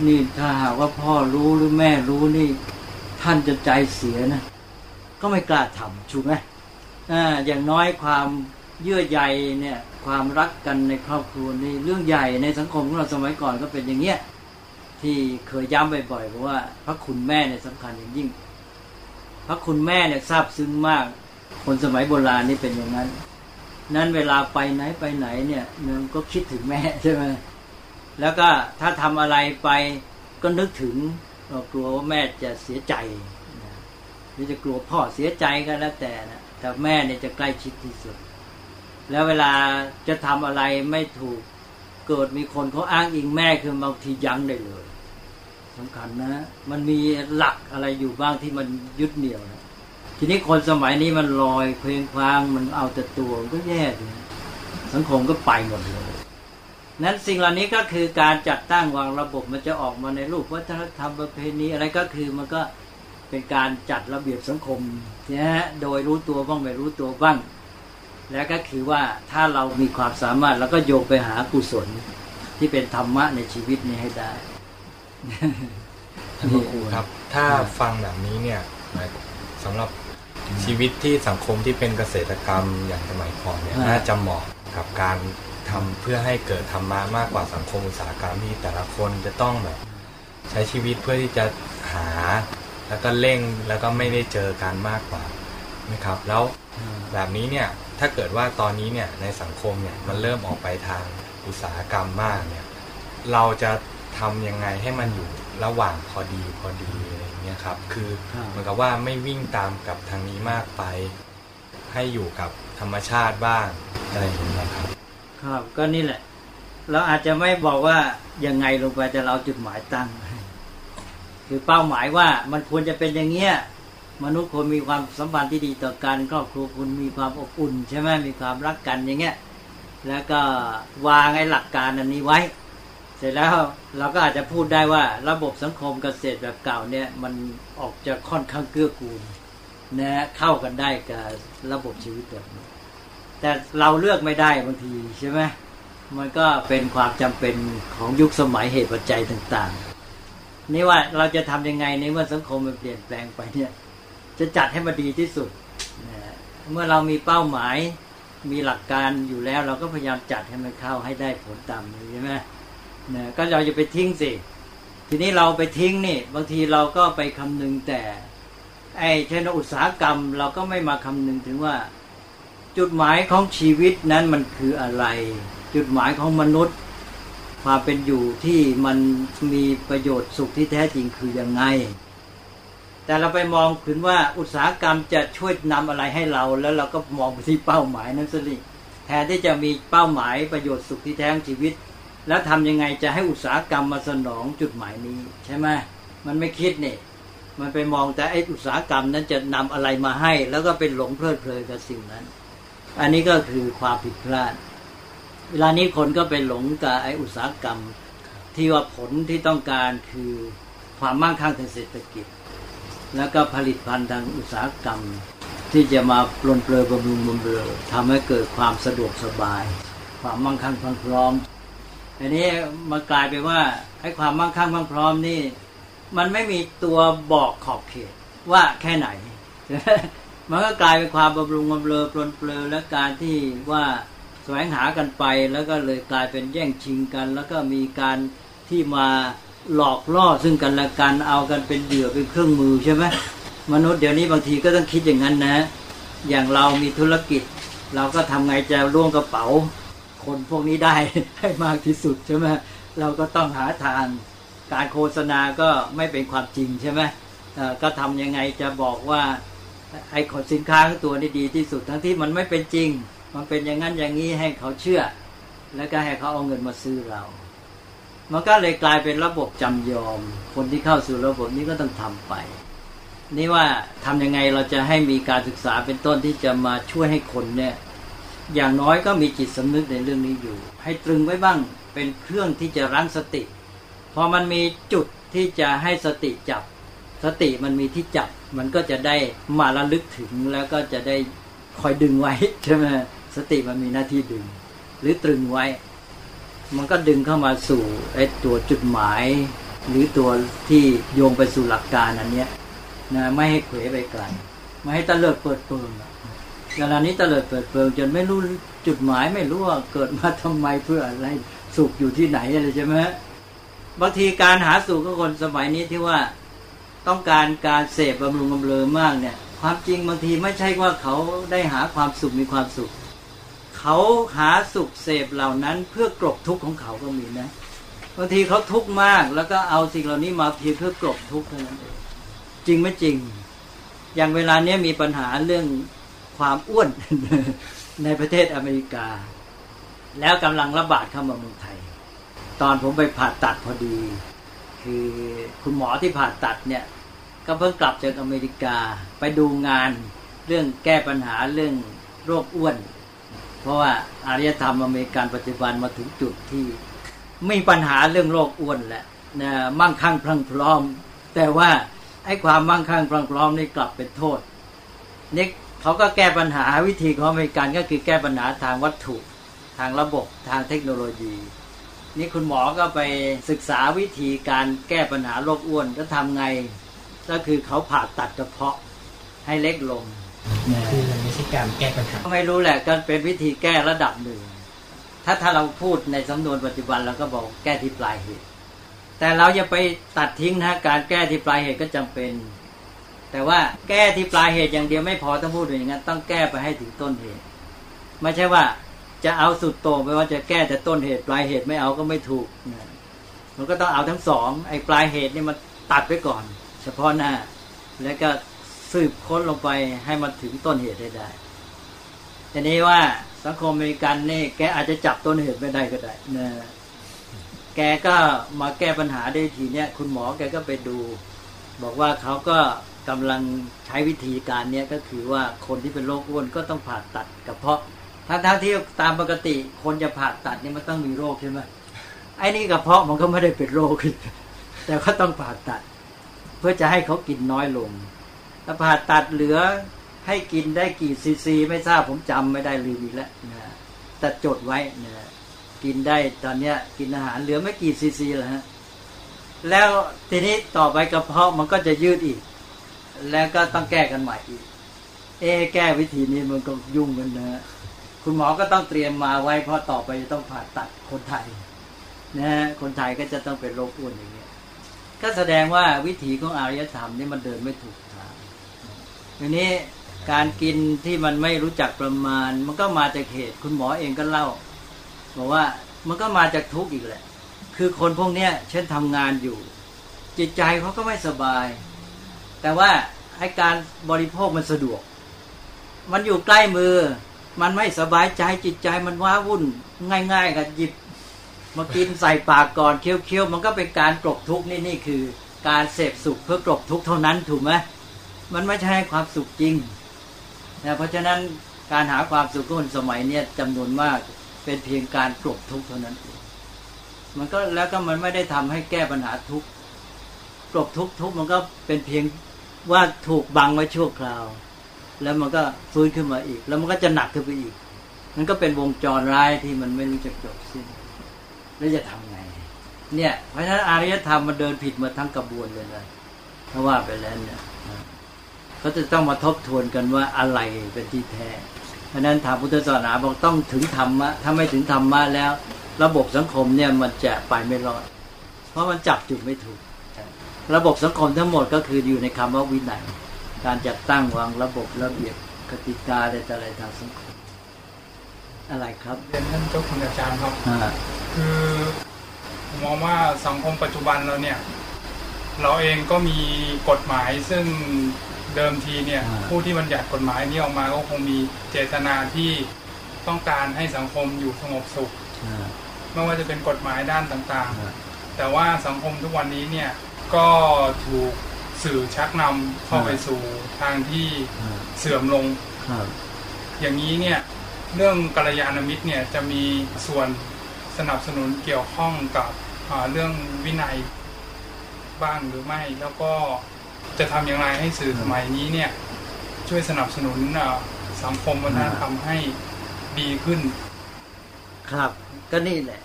นี่ถ้าหากว่าพ่อรู้หรือแม่รู้นี่ ท่านจะใจเสียนะ ก็ไม่กล้าทำถูกไหมอ่าอย่างน้อยความ เยื่อใยเนี่ยความรักกันในครอบครัวนี่เรื่องใหญ่ในสังคมของเราสมัยก่อนก็เป็นอย่างเงี้ยที่เคยย้ำบ่อยๆเพราะว่า พระคุณแม่เนี่ยสำคัญอย่างยิ่ง พระคุณแม่เนี่ยซาบซึ้งมาก คนสมัยโบราณนี่เป็นอย่างนั้น นั้นเวลาไปไหนไปไหนเนี่ยมันก็คิดถึงแม่ใช่ไหมแล้วก็ถ้าทำอะไรไปก็นึกถึงกลัวว่าแม่จะเสียใจหรือจะกลัวพ่อเสียใจก็แล้วแต่นะแต่แม่เนี่ยจะใกล้ชิดที่สุด แล้วเวลาจะทำอะไรไม่ถูกเกิดมีคนเขาอ้างอิงแม่คือบางทียั้งได้เลยสำคัญนะ มันมีหลักอะไรอยู่บ้างที่มันยึดเหนี่ยวนะทีนี้คนสมัยนี้มันลอยเพลงพางมันเอาแต่ตัวก็แย่เลยสังคมก็ไปหมดเลยนั้นสิ่งเหล่านี้ก็คือการจัดตั้งวางระบบมันจะออกมาในรูปวัฒนธรรมประเพณีอะไรก็คือมันก็เป็นการจัดระเบียบสังคมนะฮะโดยรู้ตัวบ้างไม่รู้ตัวบ้าง แล้วก็คือว่าถ้าเรามีความสามารถแล้วก็โยกไปหากุศล ที่เป็นธรรมะในชีวิตนี้ให้ได้ท่านครูครับ ถ้าฟังแบบนี้เนี่ยสำหรับชีวิตที่สังคมที่เป็นเกษตรกรรมอย่างสมัยก่อนเนี่ยน่าจะเหมาะกับการทำเพื่อให้เกิดธรรมะมากกว่าสังคมอุตสาหกรรมที่แต่ละคนจะต้องแบบใช้ชีวิตเพื่อที่จะหา แล้วก็เร่งแล้วก็ไม่ได้เจอกันมากกว่านะครับ แล้วแบบนี้เนี่ย ถ้าเกิดว่าตอนนี้เนี่ยในสังคมเนี่ยมันเริ่มออกไปทางอุตสาหกรรมมากเนี่ยเราจะทำยังไงให้มันอยู่ระหว่างพอดีพอดีอะไรเงี้ยครับคือเหมือนกับว่าไม่วิ่งตามกับทางนี้มากไป ให้อยู่กับธรรมชาติบ้างอะไรอย่างเงี้ยครับ ครับก็นี่แหละ เราอาจจะไม่บอกว่ายังไงลงไปแต่เราจุดหมายตั้งคือเป้าหมายว่ามันควรจะเป็นอย่างเงี้ย มนุษย์ควรมีความสัมพันธ์ที่ดีต่อกันครอบครัวคุณมีความอบอุ่น ใช่ไหมมีความรักกันอย่างเงี้ยแล้วก็วางไอ้หลักการอันนี้ไว้ เสร็จแล้วเราก็อาจจะพูดได้ว่าระบบสังคมเกษตรแบบเก่าเนี่ยมันออกจะค่อนข้างเกื้อกูลนะเข้ากันได้กับระบบชีวิตแบบนี้แต่เราเลือกไม่ได้บางทีใช่ไหมมันก็เป็นความจำเป็นของยุคสมัยเหตุปัจจัยต่าง ๆ นี่ว่าเราจะทำยังไงในเมื่อสังคมมันเปลี่ยนแปลงไปเนี่ย จะจัดให้มันดีที่สุดเมื่อเรามีเป้าหมายมีหลักการอยู่แล้ว เราก็พยายามจัดให้มันเข้าให้ได้ผลตามนี้ใช่ไหมนะก็เราจะไปทิ้งสิทีนี้เราไปทิ้งนี่ บางทีเราก็ไปคำนึงแต่ ไอ้เช่นอุตสาหกรรม เราก็ไม่มาคำนึงถึงว่า จุดหมายของชีวิตนั้นมันคืออะไร จุดหมายของมนุษย์ความเป็นอยู่ที่มันมีประโยชน์สุขที่แท้จริงคือยังไง แต่เราไปมองถึงว่าอุตสาหกรรมจะช่วยนำอะไรให้เรา แล้วเราก็มองไปที่เป้าหมายนั้นสิแทนที่จะมีเป้าหมายประโยชน์สุขที่แท้ชีวิต แล้วทำยังไงจะให้อุตสาหกรรมมาสนองจุดหมายนี้ใช่ไหมมันไม่คิดเนี่ยมันไปมองแต่ไอ้อุตสาหกรรมนั้นจะนำอะไรมาให้ แล้วก็เป็นหลงเพลิดเพลินกับสิ่งนั้น อันนี้ก็คือความผิดพลาด เวลานี้คนก็ไปหลงกับไอ้อุตสาหกรรม ที่ว่าผลที่ต้องการคือความมั่งคั่งทางเศรษฐกิจ แล้วก็ผลิตภัณฑ์ทางอุตสาหกรรม ที่จะมาปลนเปลือบำรุงบำเรอทำให้เกิดความสะดวกสบาย ความมั่งคั่งพร้อมอันนี้มากลายไปว่าให้ความมั่งคั่งพร้อมนี่ มันไม่มีตัวบอกขอบเขตว่าแค่ไหน มันก็กลายเป็นความบำรุงบำเรอปลนเปลือและการที่ว่าแสวงหากันไปแล้วก็เลยกลายเป็นแย่งชิงกัน แล้วก็มีการที่มา หลอกล่อซึ่งกันและกันเอากันเป็นเหยื่อเป็นเครื่องมือใช่ไหมมนุษย์เดี๋ยวนี้บางทีก็ต้องคิดอย่างนั้นนะ อย่างเรามีธุรกิจ เราก็ทำไงจะร่วงกระเป๋า คนพวกนี้ได้ให้มากที่สุดใช่ไหมเราก็ต้องหาทางการโฆษณาก็ไม่เป็นความจริงใช่ไหมก็ทำยังไงจะบอกว่าไอ้ขนสินค้าตัวนี้ดีที่สุดทั้งที่มันไม่เป็นจริง มันเป็นอย่างนั้นอย่างนี้ให้เขาเชื่อ แล้วก็ให้เขาเอาเงินมาซื้อเรา มันก็เลยกลายเป็นระบบจำยอม คนที่เข้าสู่ระบบนี้ก็ต้องทำไป นี่ว่าทำยังไงเราจะให้มีการศึกษาเป็นต้นที่จะมาช่วยให้คนเนี่ยอย่างน้อยก็มีจิตสำนึกในเรื่องนี้อยู่ ให้ตรึงไว้บ้างเป็นเครื่องที่จะรั้งสติ พอมันมีจุดที่จะให้สติจับ สติมันมีที่จับ มันก็จะได้มาระลึกถึงแล้วก็จะได้คอยดึงไว้ใช่ไหมสติมันมีหน้าที่ดึง หรือตรึงไว้ มันก็ดึงเข้ามาสู่ไอ้ตัวจุดหมาย หรือตัวที่โยงไปสู่หลักการอันเนี้ยนะไม่ให้เขวไปไกลไม่ให้ตะเลิดเปิดเปิงเวลานี้ตะเลิดเปิดเปิงจนไม่รู้จุดหมายไม่รู้ว่าเกิดมาทำไมเพื่ออะไรสุขอยู่ที่ไหนอะไรใช่ไหมบางทีการหาสุขของคนสมัยนี้ที่ว่าต้องการการเสพบำรุงบำเรอมากเนี่ย ความจริงบางทีไม่ใช่ว่าเขาได้หาความสุขมีความสุข เขาหาสุขเสพเหล่านั้น เพื่อกลบทุกข์ของเขาก็มีนะบางทีเขาทุกข์มาก แล้วก็เอาสิ่งเหล่านี้มาเพียงเพื่อกลบทุกข์เท่านั้นจริงไม่จริง อย่างเวลาเนี้ยมีปัญหาเรื่องความอ้วนในประเทศอเมริกา แล้วกำลังระบาดเข้ามาเมืองไทย ตอนผมไปผ่าตัดพอดี คือคุณหมอที่ผ่าตัดเนี่ยก็เพิ่งกลับจากอเมริกาไปดูงานเรื่องแก้ปัญหาเรื่องโรคอ้วน เพราะว่าอารยธรรมอเมริกันปัจจุบันมาถึงจุดที่มีปัญหาเรื่องโรคอ้วนแหละนะมั่งคั่งพลังพร้อม แต่ว่าไอ้ความมั่งคั่งพลังพร้อมนี่กลับเป็นโทษนี่เขาก็แก้ปัญหาวิธีของอเมริกันก็คือแก้ปัญหาทางวัตถุทางระบบทางเทคโนโลยี นี่คุณหมอก็ไปศึกษาวิธีการแก้ปัญหาโรคอ้วนก็ทำไง ก็คือเขาผ่าตัดกระเพาะให้เล็กลง คือมันไม่ใช่การแก้ปัญหาไม่รู้แหละก็เป็นวิธีแก้ระดับหนึ่ง ถ้าถ้าเราพูดในสำนวนปัจจุบันเราก็บอกแก้ที่ปลายเหตุ แต่เราอย่าไปตัดทิ้งนะการแก้ที่ปลายเหตุก็จำเป็น แต่ว่าแก้ที่ปลายเหตุอย่างเดียวไม่พอต้องพูดอย่างนั้นต้องแก้ไปให้ถึงต้นเหตุ ไม่ใช่ว่าจะเอาสุดโต่งไปว่าจะแก้แต่ต้นเหตุปลายเหตุไม่เอาก็ไม่ถูกนะมันก็ต้องเอาทั้งสองไอ้ปลายเหตุนี่มันตัดไปก่อน เฉพาะหน้าแล้วก็ สืบค้นลงไปให้มันถึงต้นเหตุได้ได้ทีนี้ว่าสังคมอเมริกันนี่แกอาจจะจับต้นเหตุไม่ได้ก็ได้นะแกก็มาแก้ปัญหาได้ทีเนี้ยคุณหมอแกก็ไปดู บอกว่าเขาก็กำลังใช้วิธีการเนี้ยก็คือว่าคนที่เป็นโรคอ้วนก็ต้องผ่าตัดกระเพาะทั้งๆที่ตามปกติคนจะผ่าตัดนี่มันต้องมีโรคใช่ไหมไอ้นี่กระเพาะมันก็ไม่ได้เป็นโรคแต่ก็ต้องผ่าตัด เพื่อจะให้เขากินน้อยลง ถ้าผ่าตัดเหลือให้กินได้กี่ซีซี ไม่ทราบผมจำไม่ได้ลืมอีกแล้วนะแต่จดไว้นะกินได้ตอนเนี้ย กินอาหารเหลือไม่กี่ซีซีแล้วฮะแล้วทีนี้ต่อไปกระเพาะมันก็จะยืดอีก แล้วก็ต้องแก้กันใหม่อีก เอ แก้วิธีนี้มันก็ยุ่งกันนะ คุณหมอก็ต้องเตรียมมาไว้เพราะต่อไปจะต้องผ่าตัดคนไทยนะคนไทยก็จะต้องเป็นโรคอ้วนอย่างเงี้ยก็แสดงว่าวิถีของอารยธรรมนี่มันเดินไม่ถูก ทีนี้การกินที่มันไม่รู้จักประมาณ มันก็มาจากเหตุคุณหมอเองก็เล่าบอกว่ามันก็มาจากทุกข์อีกแหละ คือคนพวกเนี้ยเช่นทำงานอยู่ จิตใจเขาก็ไม่สบาย แต่ว่าให้การบริโภคมันสะดวก มันอยู่ใกล้มือ มันไม่สบายใจจิตใจมันว้าวุ่น ง่ายๆกับหยิบมากินใส่ปากก่อนเคี้ยวๆมันก็เป็นการกลบทุกข์นี่นี่คือ การเสพสุขเพื่อกลบทุกข์เท่านั้นถูกไหม มันไม่ใช่ความสุขจริงนะเพราะฉะนั้นการหาความสุขคนสมัยเนี้ยจำนวนมากเป็นเพียงการกลบทุกข์เท่านั้นมันก็แล้วก็มันไม่ได้ทำให้แก้ปัญหาทุกข์กลบทุกข์ทุกข์มันก็เป็นเพียงว่าถูกบังไว้ชั่วคราว แล้วมันก็ฟื้นขึ้นมาอีก แล้วมันก็จะหนักขึ้นไปอีก มันก็เป็นวงจรร้ายที่มันไม่รู้จะจบสิ้น แล้วจะทำไง เนี่ยเพราะฉะนั้นอารยธรรมมันเดินผิดมาทั้งกระบวนเลยนะเพราะว่าไปแล้วเนี่ย เขาจะต้องมาทบทวนกันว่าอะไรเป็นที่แท้ เพราะฉะนั้นทางพุทธศาสนาบอกต้องถึงธรรมะถ้าไม่ถึงธรรมะแล้ว ระบบสังคมเนี่ยมันจะไปไม่รอด เพราะมันจับจุดไม่ถูก ระบบสังคมทั้งหมดก็คืออยู่ในคำว่าวินัยการจัดตั้งวางระบบระเบียบกติกาอะไรต่ออะไรทางสังคมอะไรครับเรียนท่านเจ้าคุณอาจารย์ครับอ่าคือผมมองว่าสังคมปัจจุบันเราเนี่ย เราเองก็มีกฎหมายซึ่ง เดิมทีเนี่ยผู้ที่บัญญัติกฎหมายนี้ออกมาก็คงมีเจตนาที่ต้องการให้สังคมอยู่สงบสุขอ่าไม่ว่าจะเป็นกฎหมายด้านต่างอ่าๆแต่ว่าสังคมทุกวันนี้เนี่ยก็ถูกสื่อชักนำเข้าไปสู่ทางที่อ่าเสื่อมลงครับอย่างนี้เนี่ยเรื่องกัลยาณมิตรเนี่ยจะมีส่วนสนับสนุนเกี่ยวข้องกับอ่าเรื่องวินัยบ้างหรือไม่แล้วก็ จะทำอย่างไรให้สื่อสมัยนี้เนี่ย ช่วยสนับสนุนอ่าสังคมวัฒนธรรมให้ดีขึ้น ครับ ก็นี่แหละ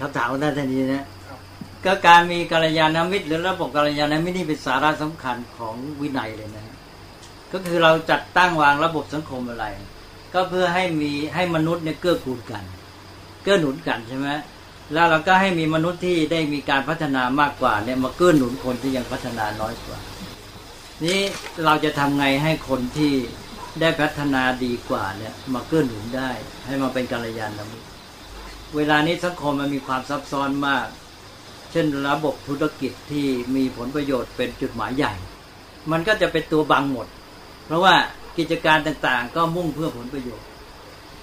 คำถามของท่านท่านนี้นะครับก็การมีกัลยาณมิตรหรือระบบกัลยาณมิตรนี่เป็นสาระสำคัญของวินัยเลยนะฮะก็คือเราจัดตั้งวางระบบสังคมอะไร ก็เพื่อให้มีให้มนุษย์เนี่ยเกื้อกูลกัน เกื้อหนุนกันใช่ไหมแล้วเราก็ให้มีมนุษย์ที่ได้มีการพัฒนามากกว่าเนี่ยมาเกื้อหนุนคนที่ยังพัฒนาน้อยกว่า นี้เราจะทำไงให้คนที่ได้พัฒนาดีกว่าเนี่ยมาเกื้อหนุนได้ ให้มาเป็นกัลยาณมิตรเวลานี้สังคมมันมีความซับซ้อนมาก เช่นระบบธุรกิจที่มีผลประโยชน์เป็นจุดหมายใหญ่ มันก็จะเป็นตัวบังหมด เพราะว่ากิจการต่างๆ ก็มุ่งเพื่อผลประโยชน์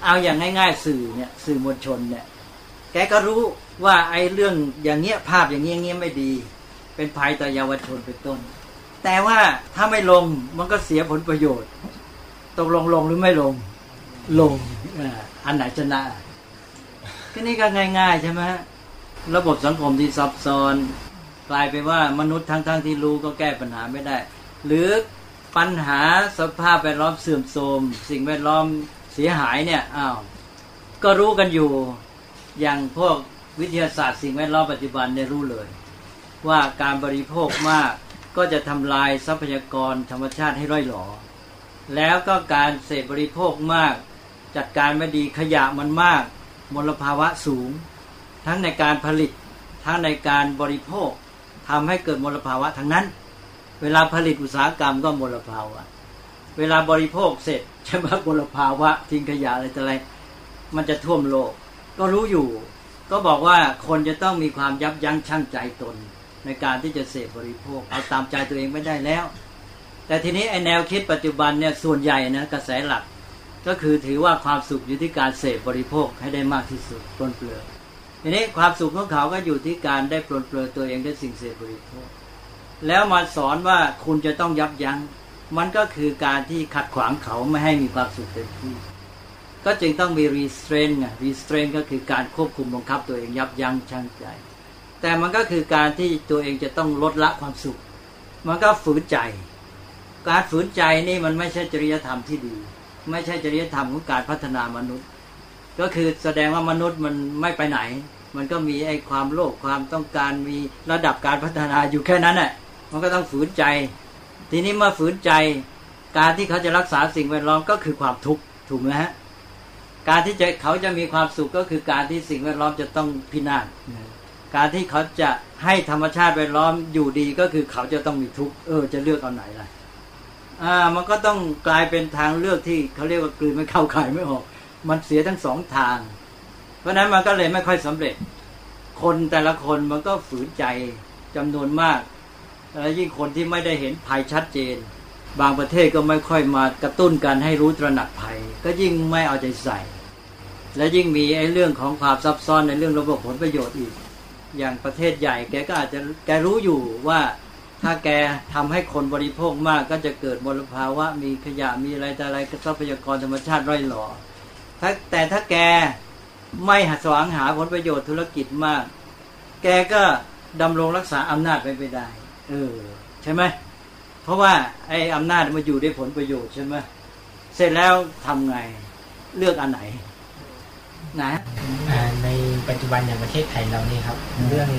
เอาอย่างง่ายๆ สื่อเนี่ยสื่อมวลชนเนี่ยแกก็รู้ว่าไอ้เรื่องอย่างเงี้ยภาพอย่างเงี้ยเงี้ยไม่ดี เป็นภัยต่อเยาวชนเป็นต้น แต่ว่าถ้าไม่ลงมันก็เสียผลประโยชน์ตกลงลงหรือไม่ลง ลงอันไหนชนะก็นี่ก็ง่ายๆใช่ไหมระบบสังคมที่ซับซ้อน กลายเป็นว่ามนุษย์ทั้งๆทที่รู้ก็แก้ปัญหาไม่ได้ หรือปัญหาสภาพแวดล้อมเสื่อมโทรมสิ่งแวดล้อมเสียหายเนี่ยอ้าวก็รู้กันอยู่อย่างพวกวิทยาศาสตร์สิ่งแวดล้อมปัจจุบันเนี่ยรู้เลย ว่าการบริโภคมาก ก็จะทำลายทรัพยากรธรรมชาติให้ร่อยหลอ แล้วก็การเสพบริโภคมาก จัดการไม่ดีขยะมันมาก มลภาวะสูง ทั้งในการผลิต ทั้งในการบริโภคทำให้เกิดมลภาวะทั้งนั้น เวลาผลิตอุตสาหกรรมก็มลภาวะ เวลาบริโภคเสร็จใช่ไหมมลภาวะทิ้งขยะอะไรต่ออะไร มันจะท่วมโลก ก็รู้อยู่ ก็บอกว่าคนจะต้องมีความยับยั้งชั่งใจตน ในการที่จะเสพบริโภค เอาตามใจตัวเองไม่ได้แล้ว แต่ทีนี้ไอแนวคิดปัจจุบันเนี่ยส่วนใหญ่นะกระแสหลัก ก็คือถือว่าความสุขอยู่ที่การเสพบริโภคให้ได้มากที่สุดปลนเปลือยทีนี้ความสุขของเขาก็อยู่ที่การได้ปลนเปลือยตัวเองด้วยสิ่งเสพบริโภค แล้วมาสอนว่าคุณจะต้องยับยัง้งมันก็คือการที่ขัดขวางเขาไม่ให้มีความสุขเต็มที่ก็จึงต้องมี restraint ไง restraint ก็คือการควบคุมบังคับตัวเองยับยั้งชั่งใจ แต่มันก็คือการที่ตัวเองจะต้องลดละความสุข มันก็ฝืนใจ การฝืนใจนี่มันไม่ใช่จริยธรรมที่ดี ไม่ใช่จริยธรรมของการพัฒนามนุษย์ ก็คือแสดงว่ามนุษย์มันไม่ไปไหน มันก็มีไอ้ความโลภความต้องการมีระดับการพัฒนาอยู่แค่นั้นแหละมันก็ต้องฝืนใจ ทีนี้เมื่อฝืนใจ การที่เขาจะรักษาสิ่งแวดล้อมก็คือความทุกข์ถูกไหมฮะการที่จะเขาจะมีความสุขก็คือการที่สิ่งแวดล้อมจะต้องพินาศ การที่เขาจะให้ธรรมชาติแวดล้อมอยู่ดีก็คือเขาจะต้องมีทุกข์เออ จะเลือกเอาไหนล่ะอ่า มันก็ต้องกลายเป็นทางเลือกที่เขาเรียกว่ากลืนไม่เข้าขายไม่ออก มันเสียทั้งสองทาง เพราะนั้นมันก็เลยไม่ค่อยสำเร็จ คนแต่ละคนมันก็ฝืนใจจำนวนมากแล้วยิ่งคนที่ไม่ได้เห็นภัยชัดเจน บางประเทศก็ไม่ค่อยมากระตุ้นกันให้รู้ตระหนักภัย ก็ยิ่งไม่เอาใจใส่ และยิ่งมีไอ้เรื่องของความซับซ้อนในเรื่องระบบผลประโยชน์อีก อย่างประเทศใหญ่แกก็อาจจะแกรู้อยู่ว่าถ้าแกทำให้คนบริโภคมากก็จะเกิดมลภาวะ มีขยะมีอะไรแต่อะไรทรัพยากรธรรมชาติร่อยหลอถ้าแต่ถ้าแกไม่หัดสวงหาผลประโยชน์ธุรกิจมาก แกก็ดำรงรักษาอำนาจไปไม่ได้ เออ ใช่ไหมเพราะว่าไอ้อำนาจมาอยู่ด้วยผลประโยชน์ใช่ไหมเสร็จแล้วทำไงเลือกอันไหนนะใน ปัจจุบันอย่างประเทศไทยเรานี่ครับ เรื่อง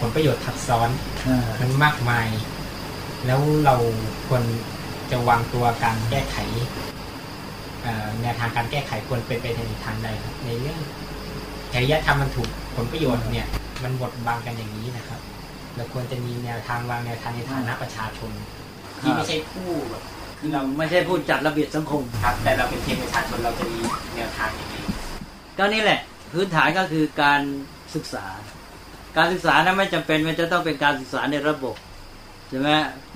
ผลประโยชน์ทับซ้อนอ่ามันมากมาย แล้วเราควรจะวางตัวการแก้ไขเอ่อแนวทางการแก้ไขควรเป็นไปในทางใดครับในเรื่องจริยธรรมมันถูกผลประโยชน์เนี่ย มันบดบังกันอย่างนี้นะครับเราควรจะมีแนวทางวางแนวทางในฐานะประชาชน ที่ไม่ใช่ผู้แบบคือเราไม่ใช่ผู้จัดระเบียบสังคมครับ แต่เราเป็นเพียงประชาชนเราจะมีแนวทางอย่างไรก็นี่แหละ พื้นฐานก็คือการศึกษา การศึกษานั้นไม่จำเป็นมันจะต้องเป็นการศึกษาในระบบใช่ไหม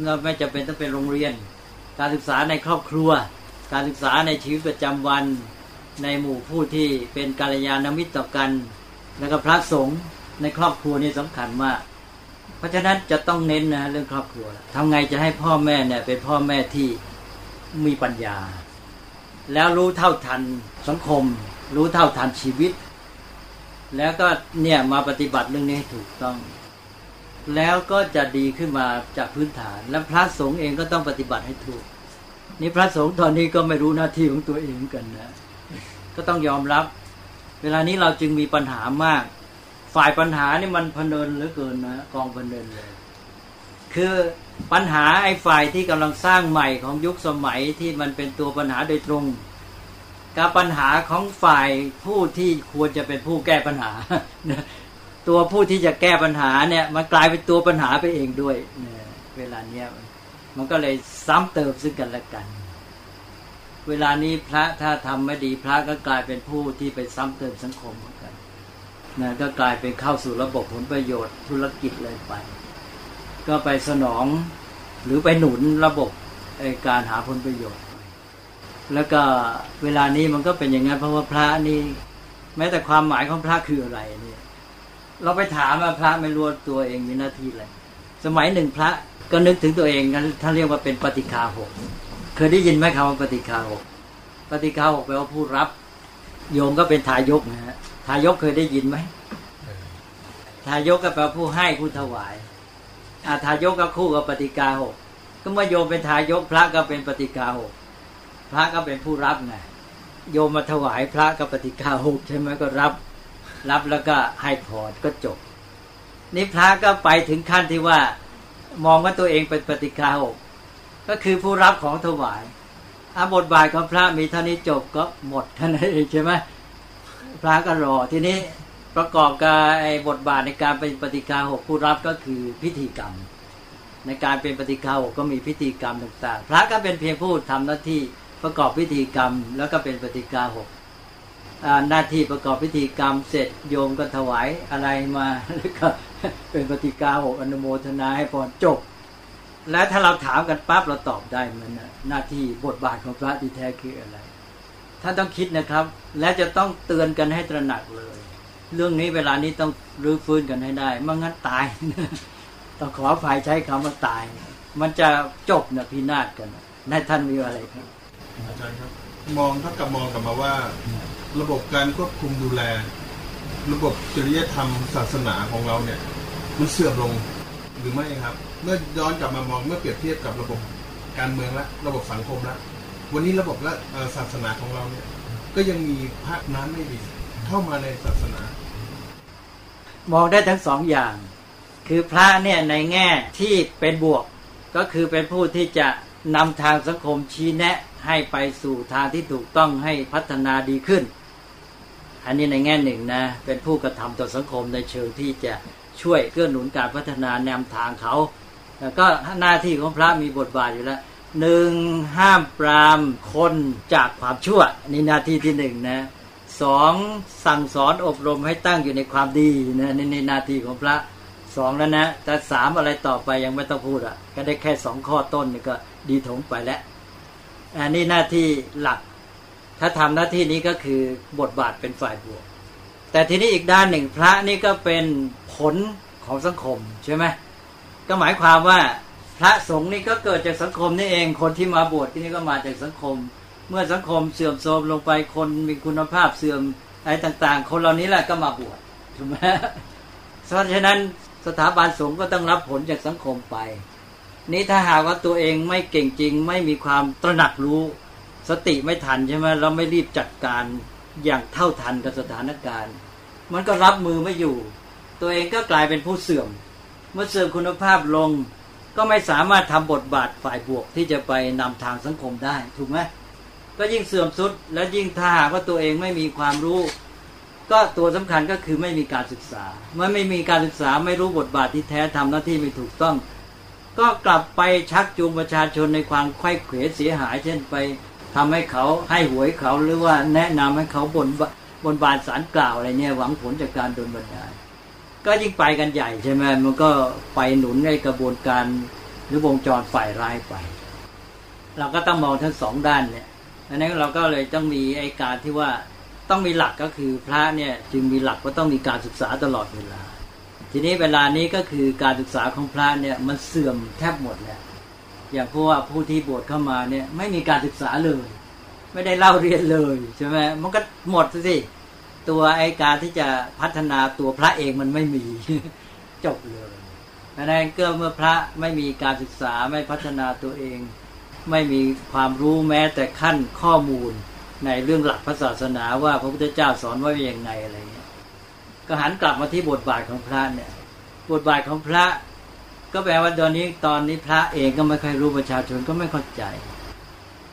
เราไม่จำเป็นต้องเป็นโรงเรียน การศึกษาในครอบครัว การศึกษาในชีวิตประจำวันในหมู่ผู้ที่เป็นกาลยานมิตรต่อกัน แล้วก็พระสงฆ์ในครอบครัวนี่สำคัญมาก เพราะฉะนั้นจะต้องเน้นนะเรื่องครอบครัวทำไงจะให้พ่อแม่เนี่ยเป็นพ่อแม่ที่มีปัญญา แล้วรู้เท่าทันสังคม รู้เท่าทันชีวิต แล้วก็เนี่ยมาปฏิบัติเรื่องนี้ให้ถูกต้อง แล้วก็จะดีขึ้นมาจากพื้นฐาน และพระสงฆ์เองก็ต้องปฏิบัติให้ถูก นี่พระสงฆ์ตอนนี้ก็ไม่รู้หน้าที่ของตัวเองกันนะก็ต้องยอมรับ เวลานี้เราจึงมีปัญหามาก ฝ่ายปัญหานี่มันพเนินเหลือเกินนะกองพเนินเลย คือปัญหาไอ้ฝ่ายที่กำลังสร้างใหม่ของยุคสมัยที่มันเป็นตัวปัญหาโดยตรง กับปัญหาของฝ่ายผู้ที่ควรจะเป็นผู้แก้ปัญหา ตัวผู้ที่จะแก้ปัญหาเนี่ย มันกลายเป็นตัวปัญหาไปเองด้วยเนี่ยเวลาเนี้ยมันก็เลยซ้ำเติมซึ่งกันและกัน เวลานี้พระถ้าทำไม่ดีพระก็กลายเป็นผู้ที่ไปซ้ำเติมสังคมเหมือนกันนะก็กลายเป็นเข้าสู่ระบบผลประโยชน์ธุรกิจเลยไป ก็ไปสนองหรือไปหนุนระบบการหาผลประโยชน์ แล้วก็เวลานี้มันก็เป็นอย่างนั้นเพราะว่าพระนี่แม้แต่ความหมายของพระคืออะไรเนี่ย เราไปถามว่าพระไม่รู้ตัวเองมีหน้าที่อะไรสมัยหนึ่งพระก็นึกถึงตัวเองนั้นท่านเรียกว่าเป็นปฏิคาหกเคยได้ยินไหมคำว่าปฏิคาหกปฏิคาหกแปลว่าผู้รับ โยมก็เป็นทายกนะฮะทายกเคยได้ยินไหมทายกก็แปลว่าผู้ให้ผู้ถวายอาทายกก็คู่กับปฏิกาหกก็เมื่อโยมเป็นทายกพระก็เป็นปฏิกาหก พระก็เป็นผู้รับไงโยมมาถวายพระก็ปฏิกาหกใช่ไหมก็รับ รับแล้วก็ให้พรก็จบ นี่พระก็ไปถึงขั้นที่ว่า มองว่าตัวเองเป็นปฏิกาหกก็คือผู้รับของถวายอาบทบาทของพระมีเท่านี้จบก็หมดเท่านั้นเองใช่ไหมพระก็รอทีนี้ประกอบกับไอ้บทบาทในการเป็นปฏิกาหกผู้รับก็คือพิธีกรรม ในการเป็นปฏิกาหกก็มีพิธีกรรมต่างๆ พระก็เป็นเพียงผู้ทำหน้าที่ ประกอบพิธีกรรม แล้วก็เป็นปฏิกาหกหน้าที่ประกอบพิธีกรรมเสร็จโยมก็ถวายอะไรมาแล้วก็เป็นปฏิกาหกอนุโมทนาให้พรจบ แล้วถ้าเราถามกันปั๊บเราตอบได้มันนะหน้าที่บทบาทของพระที่แท้คืออะไร ท่านต้องคิดนะครับ และจะต้องเตือนกันให้ตระหนักเลย เรื่องนี้เวลานี้ต้องรื้อฟื้นกันให้ได้ไม่งั้นตายต้องขอฝ่ายใช้คำว่าตาย มันจะจบนะพินาศกันนะนายท่านมีอะไรครับ อาจารย์ครับ มองเท่ากับมองกลับมาว่า ระบบการควบคุมดูแล ระบบจริยธรรมศาสนาของเราเนี่ย มันเสื่อมลงหรือไม่ครับ เมื่อย้อนกลับมามองเมื่อเปรียบเทียบกับระบบการเมืองและระบบสังคมละวันนี้ระบบและเอ่อศาสนาของเราเนี่ย ก็ยังมีภาคน้ำไม่ดีเข้ามาในศาสนา มองได้ทั้งสองอย่าง คือพระเนี่ยในแง่ที่เป็นบวก ก็คือเป็นผู้ที่จะนำทางสังคมชี้แนะ ให้ไปสู่ทางที่ถูกต้องให้พัฒนาดีขึ้น อันนี้ในแง่หนึ่งนะ เป็นผู้กระทำต่อสังคมในเชิงที่จะช่วยเกื้อหนุนการพัฒนาแนวทางเขา แล้วก็หน้าที่ของพระมีบทบาทอยู่แล้วหนึ่งห้ามปรามคนจากความชั่วนี่หน้าที่ที่หนึ่งนะสองสั่งสอนอบรมให้ตั้งอยู่ในความดีนะนี่ในหน้าที่ของพระสองแล้วนะแต่สามอะไรต่อไปยังไม่ต้องพูดอะ ก็ได้แค่สองข้อต้นนี่ก็ดีถงไปแล้ว อันนี้หน้าที่หลัก ถ้าทำหน้าที่นี้ก็คือบทบาทเป็นฝ่ายบวก แต่ทีนี้อีกด้านหนึ่งพระนี่ก็เป็นผลของสังคมใช่ไหมก็หมายความว่าพระสงฆ์นี่ก็เกิดจากสังคมนี่เองคนที่มาบวชที่นี่ก็มาจากสังคม เมื่อสังคมเสื่อมโทรมลงไปคนมีคุณภาพเสื่อมอะไรต่าง ๆ คนเหล่านี้แหละก็มาบวชถูกไหมเพราะฉะนั้นสถาบันสงฆ์ก็ต้องรับผลจากสังคมไป นี้ถ้าหากว่าตัวเองไม่เก่งจริง ไม่มีความตระหนักรู้ สติไม่ทันใช่ไหมเราไม่รีบจัดการอย่างเท่าทันกับสถานการณ์ มันก็รับมือไม่อยู่ ตัวเองก็กลายเป็นผู้เสื่อม เมื่อเสื่อมคุณภาพลง ก็ไม่สามารถทำบทบาทฝ่ายบวกที่จะไปนำทางสังคมได้ถูกไหมก็ยิ่งเสื่อมสุด และยิ่งถ้าหากว่าตัวเองไม่มีความรู้ ก็ตัวสำคัญก็คือไม่มีการศึกษา เมื่อไม่มีการศึกษาไม่รู้บทบาทที่แท้ทำหน้าที่ไม่ถูกต้อง ก็กลับไปชักจูงประชาชนในความไข้เขวเสียหาย เช่นไปทำให้เขาให้หวยเขาหรือว่าแนะนำให้เขาบนบนบานสารกล่าวอะไรเนี่ยหวังผลจากการโดนบันดาลก็ยิ่งไปกันใหญ่ใช่ไหมมันก็ไปหนุนในกระบวนการหรือวงจรฝ่ายร้ายไป เราก็ต้องมองทั้งสองด้านเนี่ยอันนั้นเราก็เลยต้องมีไอ้การที่ว่าต้องมีหลักก็คือพระเนี่ยจึงมีหลักว่าต้องมีการศึกษาตลอดเวลา ทีนี้เวลานี้ก็คือการศึกษาของพระเนี่ยมันเสื่อมแทบหมดแล้วอย่างพวกผู้ที่บวชเข้ามาเนี่ย ไม่มีการศึกษาเลย ไม่ได้เล่าเรียนเลยใช่ไหมมันก็หมดสิตัวไอการที่จะพัฒนาตัวพระเองมันไม่มีจบเลยอันนั้นก็เมื่อพระไม่มีการศึกษาไม่พัฒนาตัวเอง ไม่มีความรู้แม้แต่ขั้นข้อมูลในเรื่องหลักพระศาสนาว่าพระพุทธเจ้าสอนว่าอย่างไงอะไรเงี้ย ก็หันกลับมาที่บทบาทของพระเนี่ย บทบาทของพระ ก็แปลว่าตอนนี้ตอนนี้พระเองก็ไม่ค่อยรู้ประชาชนก็ไม่เข้าใจ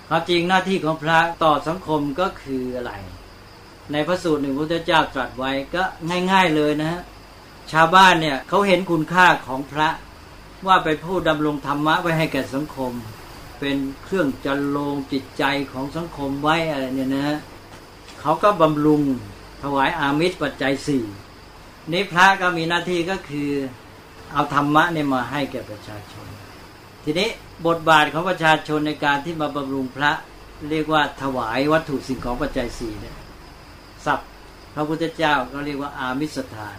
ความจริงหน้าที่ของพระต่อสังคมก็คืออะไร ในพระสูตรหนึ่งพระเจ้าตรัสไว้ก็ง่าย ๆเลยนะฮะชาวบ้านเนี่ยเขาเห็นคุณค่าของพระว่าไปพูดดำรงธรรมะไว้ให้แก่สังคม เป็นเครื่องจันลงจิตใจของสังคมไว้อะไรเนี่ยนะฮะเขาก็บำรุงถวายอามิตรปัจจัยสี่ นี้พระก็มีหน้าที่ก็คือเอาธรรมะเนี่ยมาให้แก่ประชาชน ทีนี้บทบาทของประชาชนในการที่มาบำรุงพระเรียกว่าถวายวัตถุสิ่งของปัจจัยสี่เนี่ยสับพระพุทธเจ้าก็เรียกว่าอามิสทาน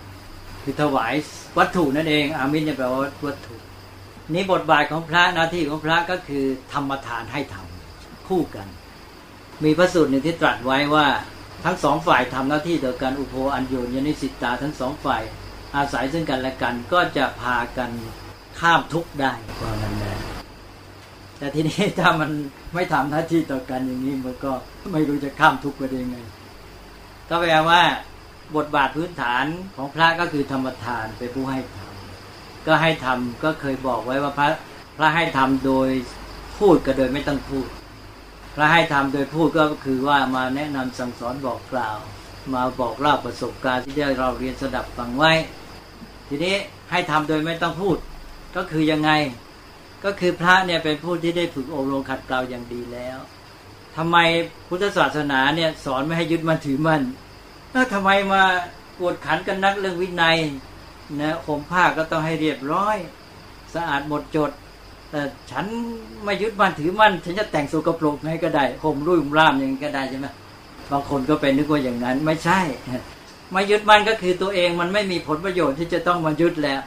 คือถวายวัตถุนั่นเอง อามิสเนี่ยแปลว่าวัตถุ นี้บทบาทของพระหน้าที่ของพระก็คือธรรมทานให้ทำคู่กัน มีพระสูตรหนึ่งที่ตรัสไว้ว่า ทั้งสองฝ่ายทำหน้าที่เดียวกันอุโภอัญโยนยนิสิตาทั้งสองฝ่ายอาศัยซึ่งกันและกันก็จะพากันข้ามทุกได้ก็นั้นแหละแต่ทีนี้ถ้ามันไม่ทำหน้าที่ต่อกันอย่างนี้มันก็ไม่รู้จะข้ามทุกข์ไปได้ยังไง ก็แปลว่า บทบาทพื้นฐานของพระก็คือธรรมทานเป็นผู้ให้ทำก็ให้ทำก็เคยบอกไว้ว่าพระพระให้ทำโดยพูดก็โดยไม่ต้องพูด พระให้ทำโดยพูดก็คือว่ามาแนะนำสั่งสอนบอกกล่าว มาบอกเล่าประสบการณ์ที่ได้เราเรียนสดับฟังไว้ ทีนี้ให้ทำโดยไม่ต้องพูด ก็คือยังไงก็คือพระเนี่ยเป็นผู้ที่ได้ฝึกอบรมขัดเกลาอย่างดีแล้วทำไมพุทธศาสนาเนี่ยสอนไม่ให้ยึดมันถือมันแล้วทำไมมากวดขันกันนักเรื่องวินัยนะผมผ้าก็ต้องให้เรียบร้อย สะอาดหมดจด แต่ฉันไม่ยึดมั่นถือมั่นฉันจะแต่งสุกปรกให้ก็ได้ห่มรุ่ยร่ามอย่างนี้ก็ได้ใช่ไหมบางคนก็เป็นนึกว่าอย่างนั้น ไม่ใช่ไม่ยึดมั่นก็คือตัวเองมันไม่มีผลประโยชน์ที่จะต้องมายึดแล้ว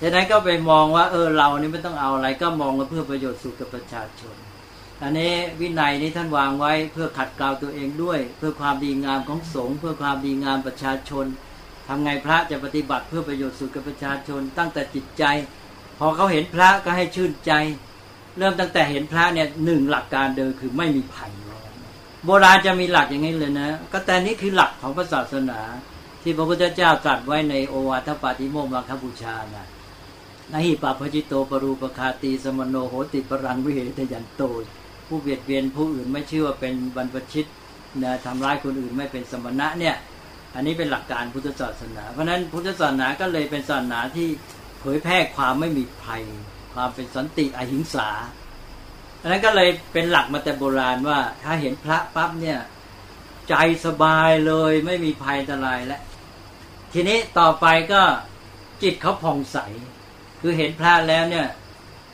ฉะนั้นก็ไปมองว่า เออเรานี่ไม่ต้องเอาอะไร ก็มองเพื่อประโยชน์สุขกับประชาชน อันนี้วินัยนี้ท่านวางไว้เพื่อขัดเกลาตัวเองด้วย เพื่อความดีงามของสงฆ์เพื่อความดีงามประชาชนทำไงพระจะปฏิบัติเพื่อประโยชน์สุขกับประชาชน ตั้งแต่จิตใจ พอเขาเห็นพระก็ให้ชื่นใจ เริ่มตั้งแต่เห็นพระเนี่ยหนึ่งหลักการเดิมคือไม่มีภัยโบราณจะมีหลักอย่างนี้เลยนะ ก็แต่นี้คือหลักของพระศาสนา ที่พระพุทธเจ้าตรัสไว้ในโอวาทปาติโมกมังคบูชานะนหิปาพจิโตปรูปคาตีสมโนโหติปรังวิเหตยันโตผู้เบียดเบียนผู้อื่นไม่ชื่อว่าเป็นบรรพชิตนะทำร้ายคนอื่นไม่เป็นสมณะเนี่ย อันนี้เป็นหลักการพุทธศาสนา เพราะนั้นพุทธศาสนาก็เลยเป็นศาสนาที่ ผยแพร่ความไม่มีภัย ความเป็นสันติอหิงสาอันนั้นก็เลยเป็นหลักมาแต่โบราณว่า ถ้าเห็นพระปั๊บเนี่ย ใจสบายเลยไม่มีภัยอันตรายแล้วทีนี้ต่อไปก็จิตเขาผ่องใส คือเห็นพระแล้วเนี่ย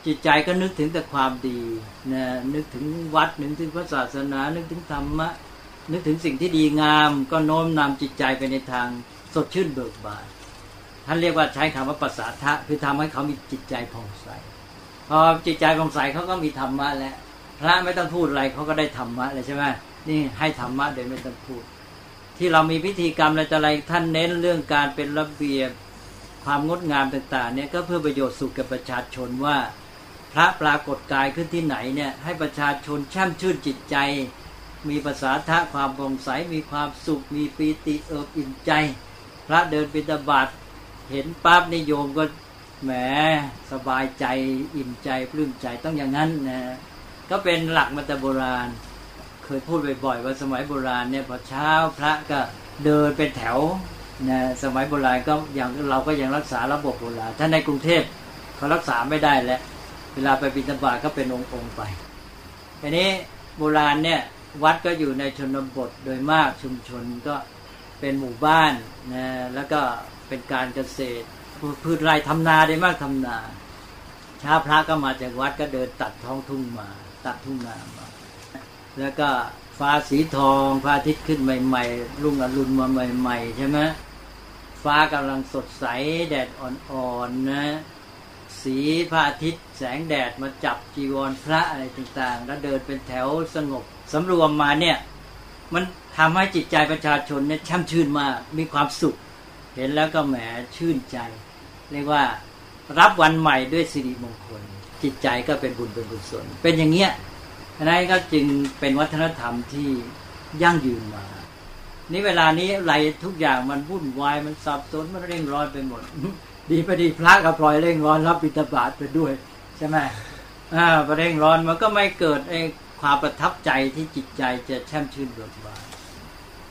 จิตใจก็นึกถึงแต่ความดีนะนึกถึงวัดนึกถึงพระศาสนา นึกถึงธรรมะ นึกถึงสิ่งที่ดีงาม ก็โน้มนำจิตใจไปในทางสดชื่นเบิกบาน ท่านเรียกว่าใช้คำว่าปัสสาทะคือทำให้เขามีจิตใจผ่องใสพอจิตใจผ่องใสเขาก็มีธรรมะแล้วพระไม่ต้องพูดอะไรเขาก็ได้ธรรมะเลยใช่ไหมนี่ให้ธรรมะโดยไม่ต้องพูด ที่เรามีพิธีกรรมอะไรต่อะไรท่านเน้นเรื่องการเป็นระเบียบความงดงามต่างๆเนี่ยก็เพื่อประโยชน์สุขแกับประชาชนว่า พระปรากฏกายขึ้นที่ไหนเนี่ยให้ประชาชนช่ำชื่นจิตใจ มีภาษาทะความบงใสมีความสุขมีปีติเอิบอิ่มใจ พระเดินปิฎาบาต เห็นปั๊บนิยมก็แหมสบายใจอิ่มใจปลื้มใจต้องอย่างนั้นนะก็เป็นหลักมาแต่โบราณ เคยพูดบ่อยๆว่าสมัยโบราณเนี่ยพอเช้าพระก็เดินเป็นแถวนะสมัยโบราณก็อย่างเราก็ยังรักษาระบบโบราณถ้าในกรุงเทพเขารักษาไม่ได้แล้ว เวลาไปบิณฑบาตก็เป็นองค์ๆไปทีนี้โบราณเนี่ยวัดก็อยู่ในชนบทโดยมากชุมชนก็เป็นหมู่บ้านนะแล้วก็ เป็นการเกษตรพืชไร่ทำนาได้มากทำนาช้าพระก็มาจากวัดก็เดินตัดท้องทุ่งมา ตัดทุ่งนามา แล้วก็ฟ้าสีทองพระอาทิตย์ขึ้นใหม่ๆรุ่งอรุณมาใหม่ ๆ ใช่ไหมฟ้ากำลังสดใสแดดอ่อนๆนะ สีพระอาทิตย์แสงแดดมาจับจีวรพระอะไรต่างๆ แล้วเดินเป็นแถวสงบสำรวมมาเนี่ย มันทำให้จิตใจประชาชนเนี่ยช่ำชื่นมากมีความสุข เห็นแล้วก็แหมชื่นใจ เรียกว่ารับวันใหม่ด้วยสิริมงคล จิตใจก็เป็นบุญเป็นกุศลเป็นอย่างเงี้ยนั้นก็จึงเป็นวัฒนธรรมที่ยั่งยืนมานี่เวลานี้อะไรทุกอย่างมันวุ่นวายมันสับสนมันเร่งร้อนไปหมด ดีไปดีพระก็ปล่อยเร่งร้อนรับบิณฑบาตไปด้วย ใช่ไหมอ่าเร่งร้อนมันก็ไม่เกิดไอ้ความประทับใจที่จิตใจจะแช่มชื่นเบิกบาน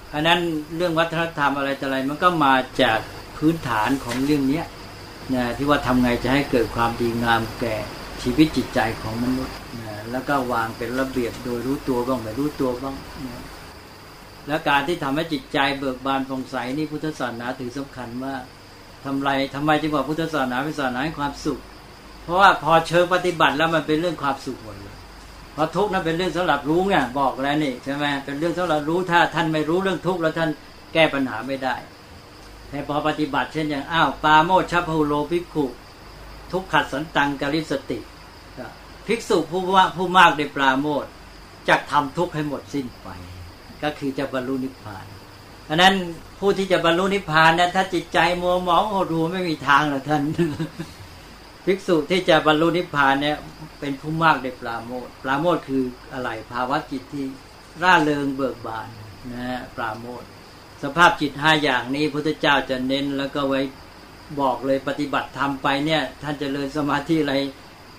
เพราะนั้นเรื่องวัฒนธรรมอะไรต่อะไร มันก็มาจากพื้นฐานของเรื่องเนี้ยนะที่ว่าทำไงจะให้เกิดความดีงามแก่ชีวิตจิตใจของมนุษย์นะแล้วก็วางเป็นระเบียบโดยรู้ตัวบ้างไม่รู้ตัวบ้างนะแล้วการที่ทำให้จิตใจเบิกบานผ่องใสนี่พุทธศาสนาถือสำคัญว่าทำไรทำไมจึงว่าพุทธศาสนาเป็นศาสนาให้ความสุข เพราะว่าพอเชิงปฏิบัติแล้วมันเป็นเรื่องความสุขหมดเลย ราะทุกข์นั้นเป็นเรื่องสำหรับรู้ไงบอกแล้วนี่ใช่ไหมเป็นเรื่องสำหรับรู้ถ้าท่านไม่รู้เรื่องทุกข์แล้วท่านแก้ปัญหาไม่ได้ แต่พอปฏิบัติเช่นอย่างอ้าวปาโมชัพโโลภิกขุ ทุกขัดสันตังกริสติ ภิกษุผู้ว่าผู้มากในปราโมทจะทำทุกข์ให้หมดสิ้นไป ก็คือจะบรรลุนิพพานอันนั้นผู้ที่จะบรรลุนิพพานนะถ้าจิตใจมัวหมองโหดหูไม่มีทางหรอกท่านภิกษุที่จะบรรลุนิพพานเนี่ย เป็นผู้มากในปราโมทปราโมทคืออะไรภาวะจิตที่ร่าเริงเบิกบานนะฮะปราโมทสภาพจิตห้าอย่างนี้พุทธเจ้าจะเน้นแล้วก็ไว้บอกเลยปฏิบัติทำไปเนี่ย ท่านจะเลยสมาธิอะไร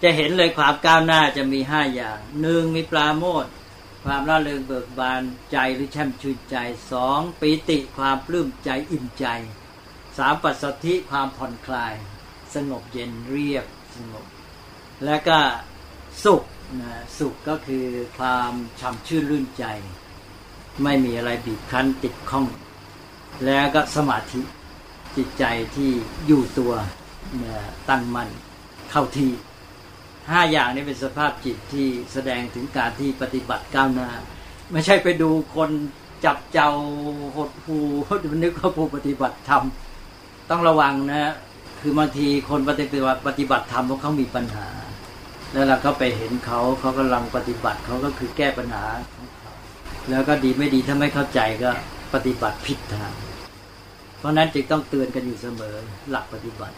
จะเห็นเลยความก้าวหน้าจะมีห้าอย่างหนึ่งมีปราโมทความร่าเริงเบิกบานใจหรือแช่มชื่นใจสองปีติความปลื้มใจอิ่มใจสามปัสสธิความผ่อนคลาย สงบเย็นเรียบสงบ และก็ สุขนะสุขก็คือความช่ำชื่นรื่นใจ ไม่มีอะไรบีบคั้นติดข้อง แล้วก็สมาธิจิตใจที่อยู่ตัวนะตั้งมั่นเข้าที่ห้าอย่างนี้เป็นสภาพจิตที่แสดงถึงการที่ปฏิบัติก้าวหน้า ไม่ใช่ไปดูคนจับเจ้าหดหูนึกว่าผู้ปฏิบัติธรรมต้องระวังนะคือบางทีคนปฏิบัติปฏิบัติธรรมเขามีปัญหา แล้วเราก็ไปเห็นเขาเขากำลังปฏิบัติเขาก็คือแก้ปัญหาของเขาแล้วก็ดีไม่ดีถ้าไม่เข้าใจก็ปฏิบัติผิดทาง เพราะนั้นจึงต้องเตือนกันอยู่เสมอหลักปฏิบัติ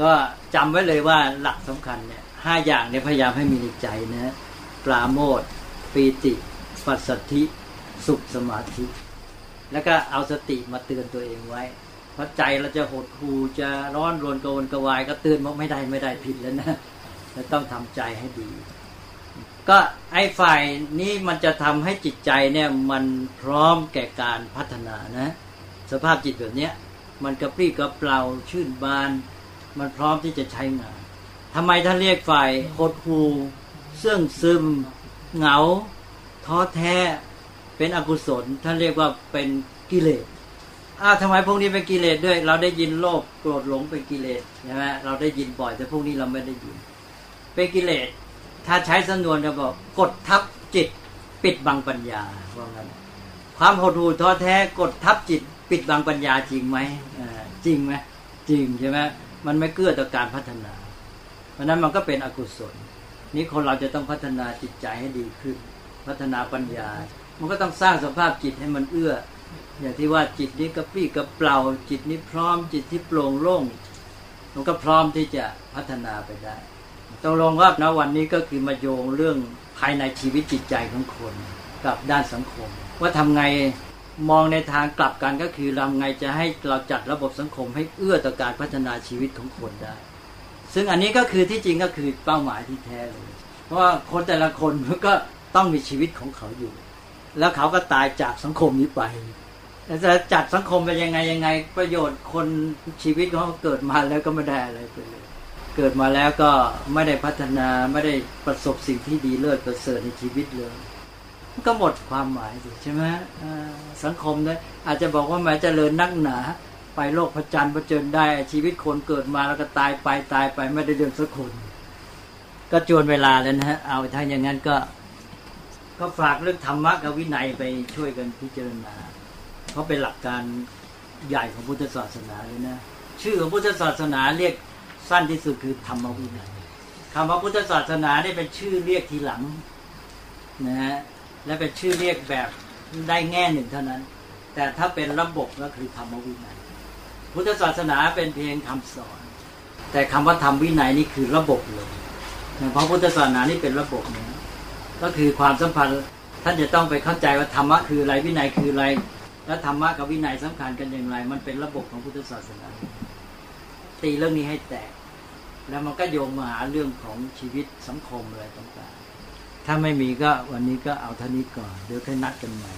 ก็จำไว้เลยว่าหลักสำคัญเนี่ยห้าอย่างเนี่ยพยายามให้มีในใจนะปราโมทปีติปัสสธิสุขสมาธิ แล้วก็เอาสติมาเตือนตัวเองไว้ เพราะใจเราจะหดหูจะร้อนรนกระวนกระวาย ก็เตือนว่าไม่ได้ไม่ได้ผิดแล้วนะ จะต้องทำใจให้ดี ก็ไอ้ฝ่ายนี้มันจะทำให้จิตใจเนี่ยมันพร้อมแก่การพัฒนานะ สภาพจิตแบบเนี้ยมันกระปรี้กระเปร่าชื่นบาน มันพร้อมที่จะใช้งานทำไมท่านเรียกฝ่ายหดหูเสื่องซึม เหงา ท้อแท้เป็นอกุศล ท่านเรียกว่าเป็นกิเลสอ้าวทำไมพวกนี้เป็นกิเลสด้วย เราได้ยินโลภโกรธหลงเป็นกิเลสใช่ไหมเราได้ยินบ่อยแต่พวกนี้เราไม่ได้ยิน เป็นกิเลส ถ้าใช้สำนวนจะบอกกดทับจิตปิดบังปัญญาว่างั้นความหดหู่ท้อแท้กดทับจิตปิดบังปัญญาจริงไหมจริงไหมจริงใช่ไหมมันไม่เกื้อต่อการพัฒนา เพราะนั้นมันก็เป็นอกุศล นี้คนเราจะต้องพัฒนาจิตใจให้ดีขึ้น พัฒนาปัญญา มันก็ต้องสร้างสภาพจิตให้มันเอื้อ อย่างที่ว่าจิตนี้กระปี้กระเปล่าจิตนี้พร้อมจิตที่โปร่งโล่งมันก็พร้อมที่จะพัฒนาไปได้ ตกลงว่านะวันนี้ก็คือมาโยงเรื่องภายในชีวิตจิตใจของคน กับด้านสังคม ว่าทำไงมองในทางกลับกันก็คือทำไงจะให้เราจัดระบบสังคมให้เอื้อต่อการพัฒนาชีวิตของคนได้ ซึ่งอันนี้ก็คือที่จริงก็คือเป้าหมายที่แท้เลย เพราะว่าคนแต่ละคนก็ต้องมีชีวิตของเขาอยู่ แล้วเขาก็ตายจากสังคมนี้ไปแล้วจะจัดสังคมไปยังไงยังไงประโยชน์คนชีวิตเขาเกิดมาแล้วก็ไม่ได้อะไรไปเลย เกิดมาแล้วก็ไม่ได้พัฒนาไม่ได้ประสบสิ่งที่ดีเลิศประเสริฐในชีวิตเลยก็หมดความหมายสิใช่ไหมสังคมเนี่ยอาจจะบอกว่าแม้เจริญนักหนา ไปโลกพระจันทร์ประเจิญได้ชีวิตคนเกิดมาแล้วก็ตายไปตายไปไม่ได้เรื่องสักคน ก็จวนเวลาแล้วนะฮะเอาถ้าอย่างนั้นก็ ก็ฝากเรื่องธรรมะกับวินัยไปช่วยกันพิจารณา เพราะเป็นหลักการใหญ่ของพุทธศาสนาเลยนะ ชื่อของพุทธศาสนาเรียก สั้นที่สุดคือธรรมวินัยคำว่าพุทธศาสนาได้เป็นชื่อเรียกทีหลังนะฮะและเป็นชื่อเรียกแบบได้แง่หนึ่งเท่านั้น แต่ถ้าเป็นระบบก็คือธรรมวินัยพุทธศาสนาเป็นเพียงคำสอน แต่คำว่าธรรมวินัยนี่คือระบบเลยเพราะพุทธศาสนานี่เป็นระบบเนี่ยก็คือความสัมพันธ์ท่านจะต้องไปเข้าใจว่าธรรมะคืออะไรวินัยคืออะไร และธรรมะกับวินัยสำคัญกันอย่างไร มันเป็นระบบของพุทธศาสนา ตีเรื่องนี้ให้แตก แล้วมันก็โยงมาหาเรื่องของชีวิตสังคมอะไรต่างๆ ถ้าไม่มีก็วันนี้ก็เอาเท่านี้ก่อน เดี๋ยวค่อยนัดกันใหม่